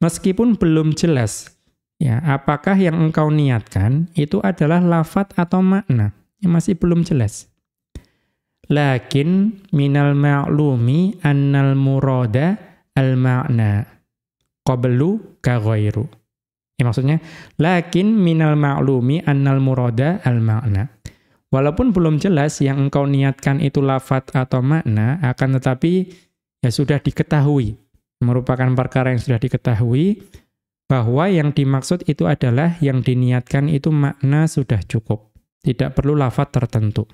Meskipun belum jelas ya apakah yang engkau niatkan itu adalah lafat atau makna, ya, masih belum jelas. Lakin minal ma'lumi annal murada al ma'na qablu ka ghairu. Ya, maksudnya, lakin minal ma'lumi annal murada al-ma'na. Walaupun belum jelas yang engkau niatkan itu lafat atau makna, akan tetapi ya sudah diketahui. Merupakan perkara yang sudah diketahui, bahwa yang dimaksud itu adalah yang diniatkan itu makna sudah cukup. Tidak perlu lafat tertentu.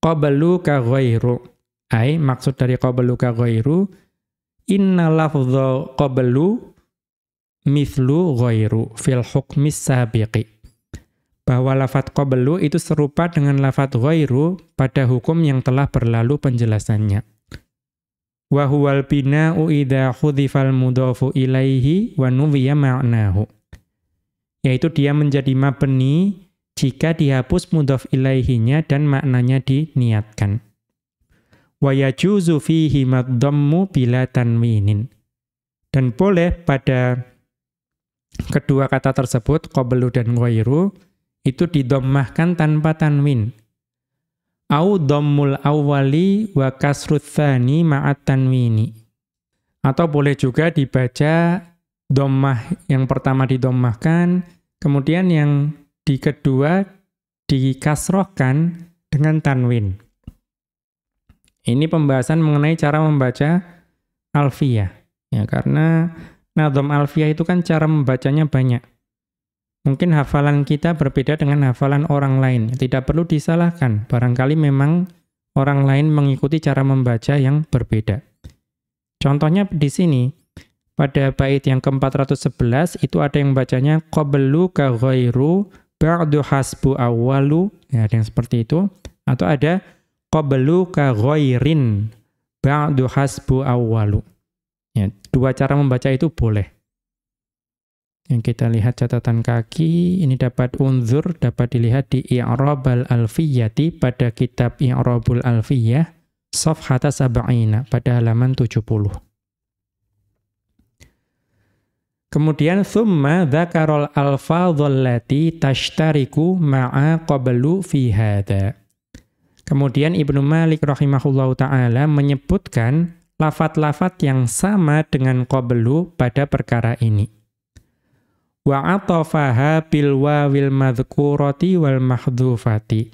Qabalu ka ghairu. Ai, maksud dari qabalu ka ghairu, inna lafdha qabalu mithlu ghairu fil hukmis sabiqi. Bahwa lafat qablu itu serupa dengan lafat ghairu pada hukum yang telah berlalu penjelasannya. Wa huwal bina'u idza khudhifal mudhafu ilaihi wa nuwiya ma'nahu. Yaitu dia menjadi mabni jika dihapus mudhaf ilaihinya dan maknanya diniatkan. Wa yajuzu fihi bila tanwinin. Dan boleh pada kedua kata tersebut, qablu dan ghairu, itu didommahkan tanpa tanwin. Au dhammul awwali wa kasrut thani ma'at tanwini. Atau boleh juga dibaca dommah yang pertama didommahkan, kemudian yang di kedua dikasrohkan dengan tanwin. Ini pembahasan mengenai cara membaca alfiyah. Ya, karena nadom alfiyah itu kan cara membacanya banyak. Mungkin hafalan kita berbeda dengan hafalan orang lain. Tidak perlu disalahkan. Barangkali memang orang lain mengikuti cara membaca yang berbeda. Contohnya di sini, pada bait yang ke-411 itu ada yang bacanya qablu ka ghairu ba'du hasbu awwalu, ya ada yang seperti itu, atau ada qablu ka ghairin ba'du hasbu awwalu. Dua cara membaca itu boleh. Yang kita lihat catatan kaki, ini dapat unzur, dapat dilihat di I'rab al-Alfiyati pada kitab I'rabul Alfiyah, Safhata Sab'ina, pada halaman 70. Kemudian thumma dzakarul alfadhallati tashtariku ma'a qablu fi hadha. Kemudian Ibnu Malik rahimahullahu taala menyebutkan lafat-lafat yang sama dengan qablu pada perkara ini. Wa atafaha bil wawil madhkurati wal mahdhufati.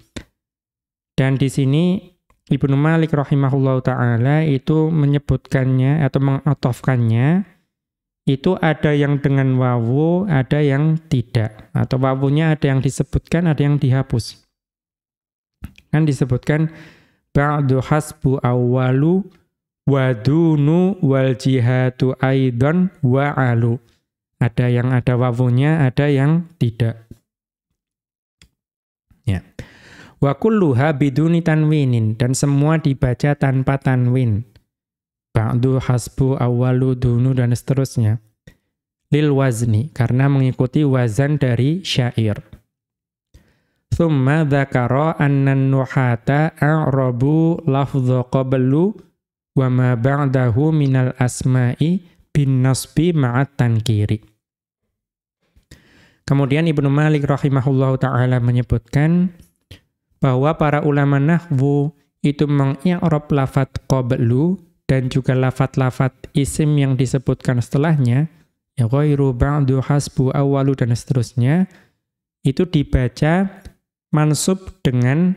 Dan di sini Ibnu Malik rahimahullahu taala itu menyebutkannya atau mengatofkannya itu ada yang dengan wawu, ada yang tidak. Atau wawunya ada yang disebutkan, ada yang dihapus. Kan disebutkan ba'du hasbu awwalu wadunu wal jihatu aidan wa'alu. Ada yang ada wawunya, ada yang tidak. Ya. Wa kulluha biduni tanwinin dan semua dibaca tanpa tanwin ba'du, hasbu, awalu, dunu, dan seterusnya. Lil wazni, karena mengikuti wazan dari syair. Thumma dhakara annan nuhata a'rabu lafdhu qablu wa ma ba'dahu minal asma'i bin nasbi ma'at tankiri. Kemudian Ibnu Malik rahimahullahu taala menyebutkan bahwa para ulama nahwu itu mengi'rab lafat qablu dan juga lafat-lafat isim yang disebutkan setelahnya, ya ghairu ba'du hasbu awalu dan seterusnya, itu dibaca mansub dengan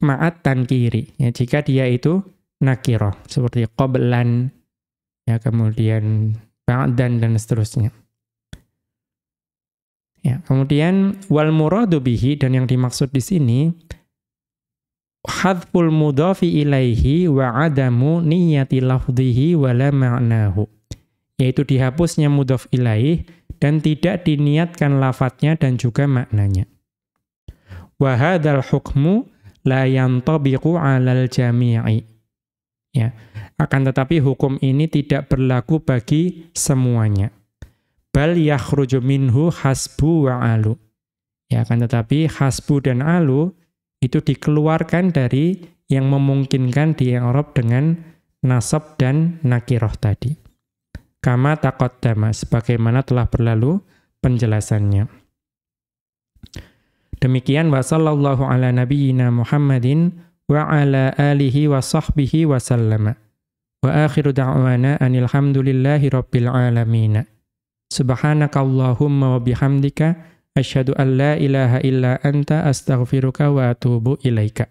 ma'at kiri. Ya, jika dia itu nakiroh, seperti qoblan, ya, kemudian ba'dan dan seterusnya. Ya, kemudian wal muradu bihi dan yang dimaksud di sini hadful mudhafi ilaihi wa adamu niyati lafdhihi wala ma'nahu. Yaitu dihapusnya mudhaf ilaih dan tidak diniatkan lafadznya dan juga maknanya. Wa hadzal hukmu la yantabiqu 'alal jami'i. Ya, akan tetapi hukum ini tidak berlaku bagi semuanya. Bal yakhruju minhu hasbu wa alu. Ya, akan tetapi hasbu dan alu itu dikeluarkan dari yang memungkinkan di Arab dengan nasab dan nakiroh tadi. Kama taqaddama, sebagaimana telah berlalu penjelasannya. Demikian wa sallallahu ala nabiyyina Muhammadin wa ala alihi wa sahbihi wa sallama. Wa akhiru da'wana anil hamdulillahi rabbil alamin. Subhanakallahumma wa bihamdika Asyhadu an la ilaha illa anta astaghfiruka wa atubu ilaika.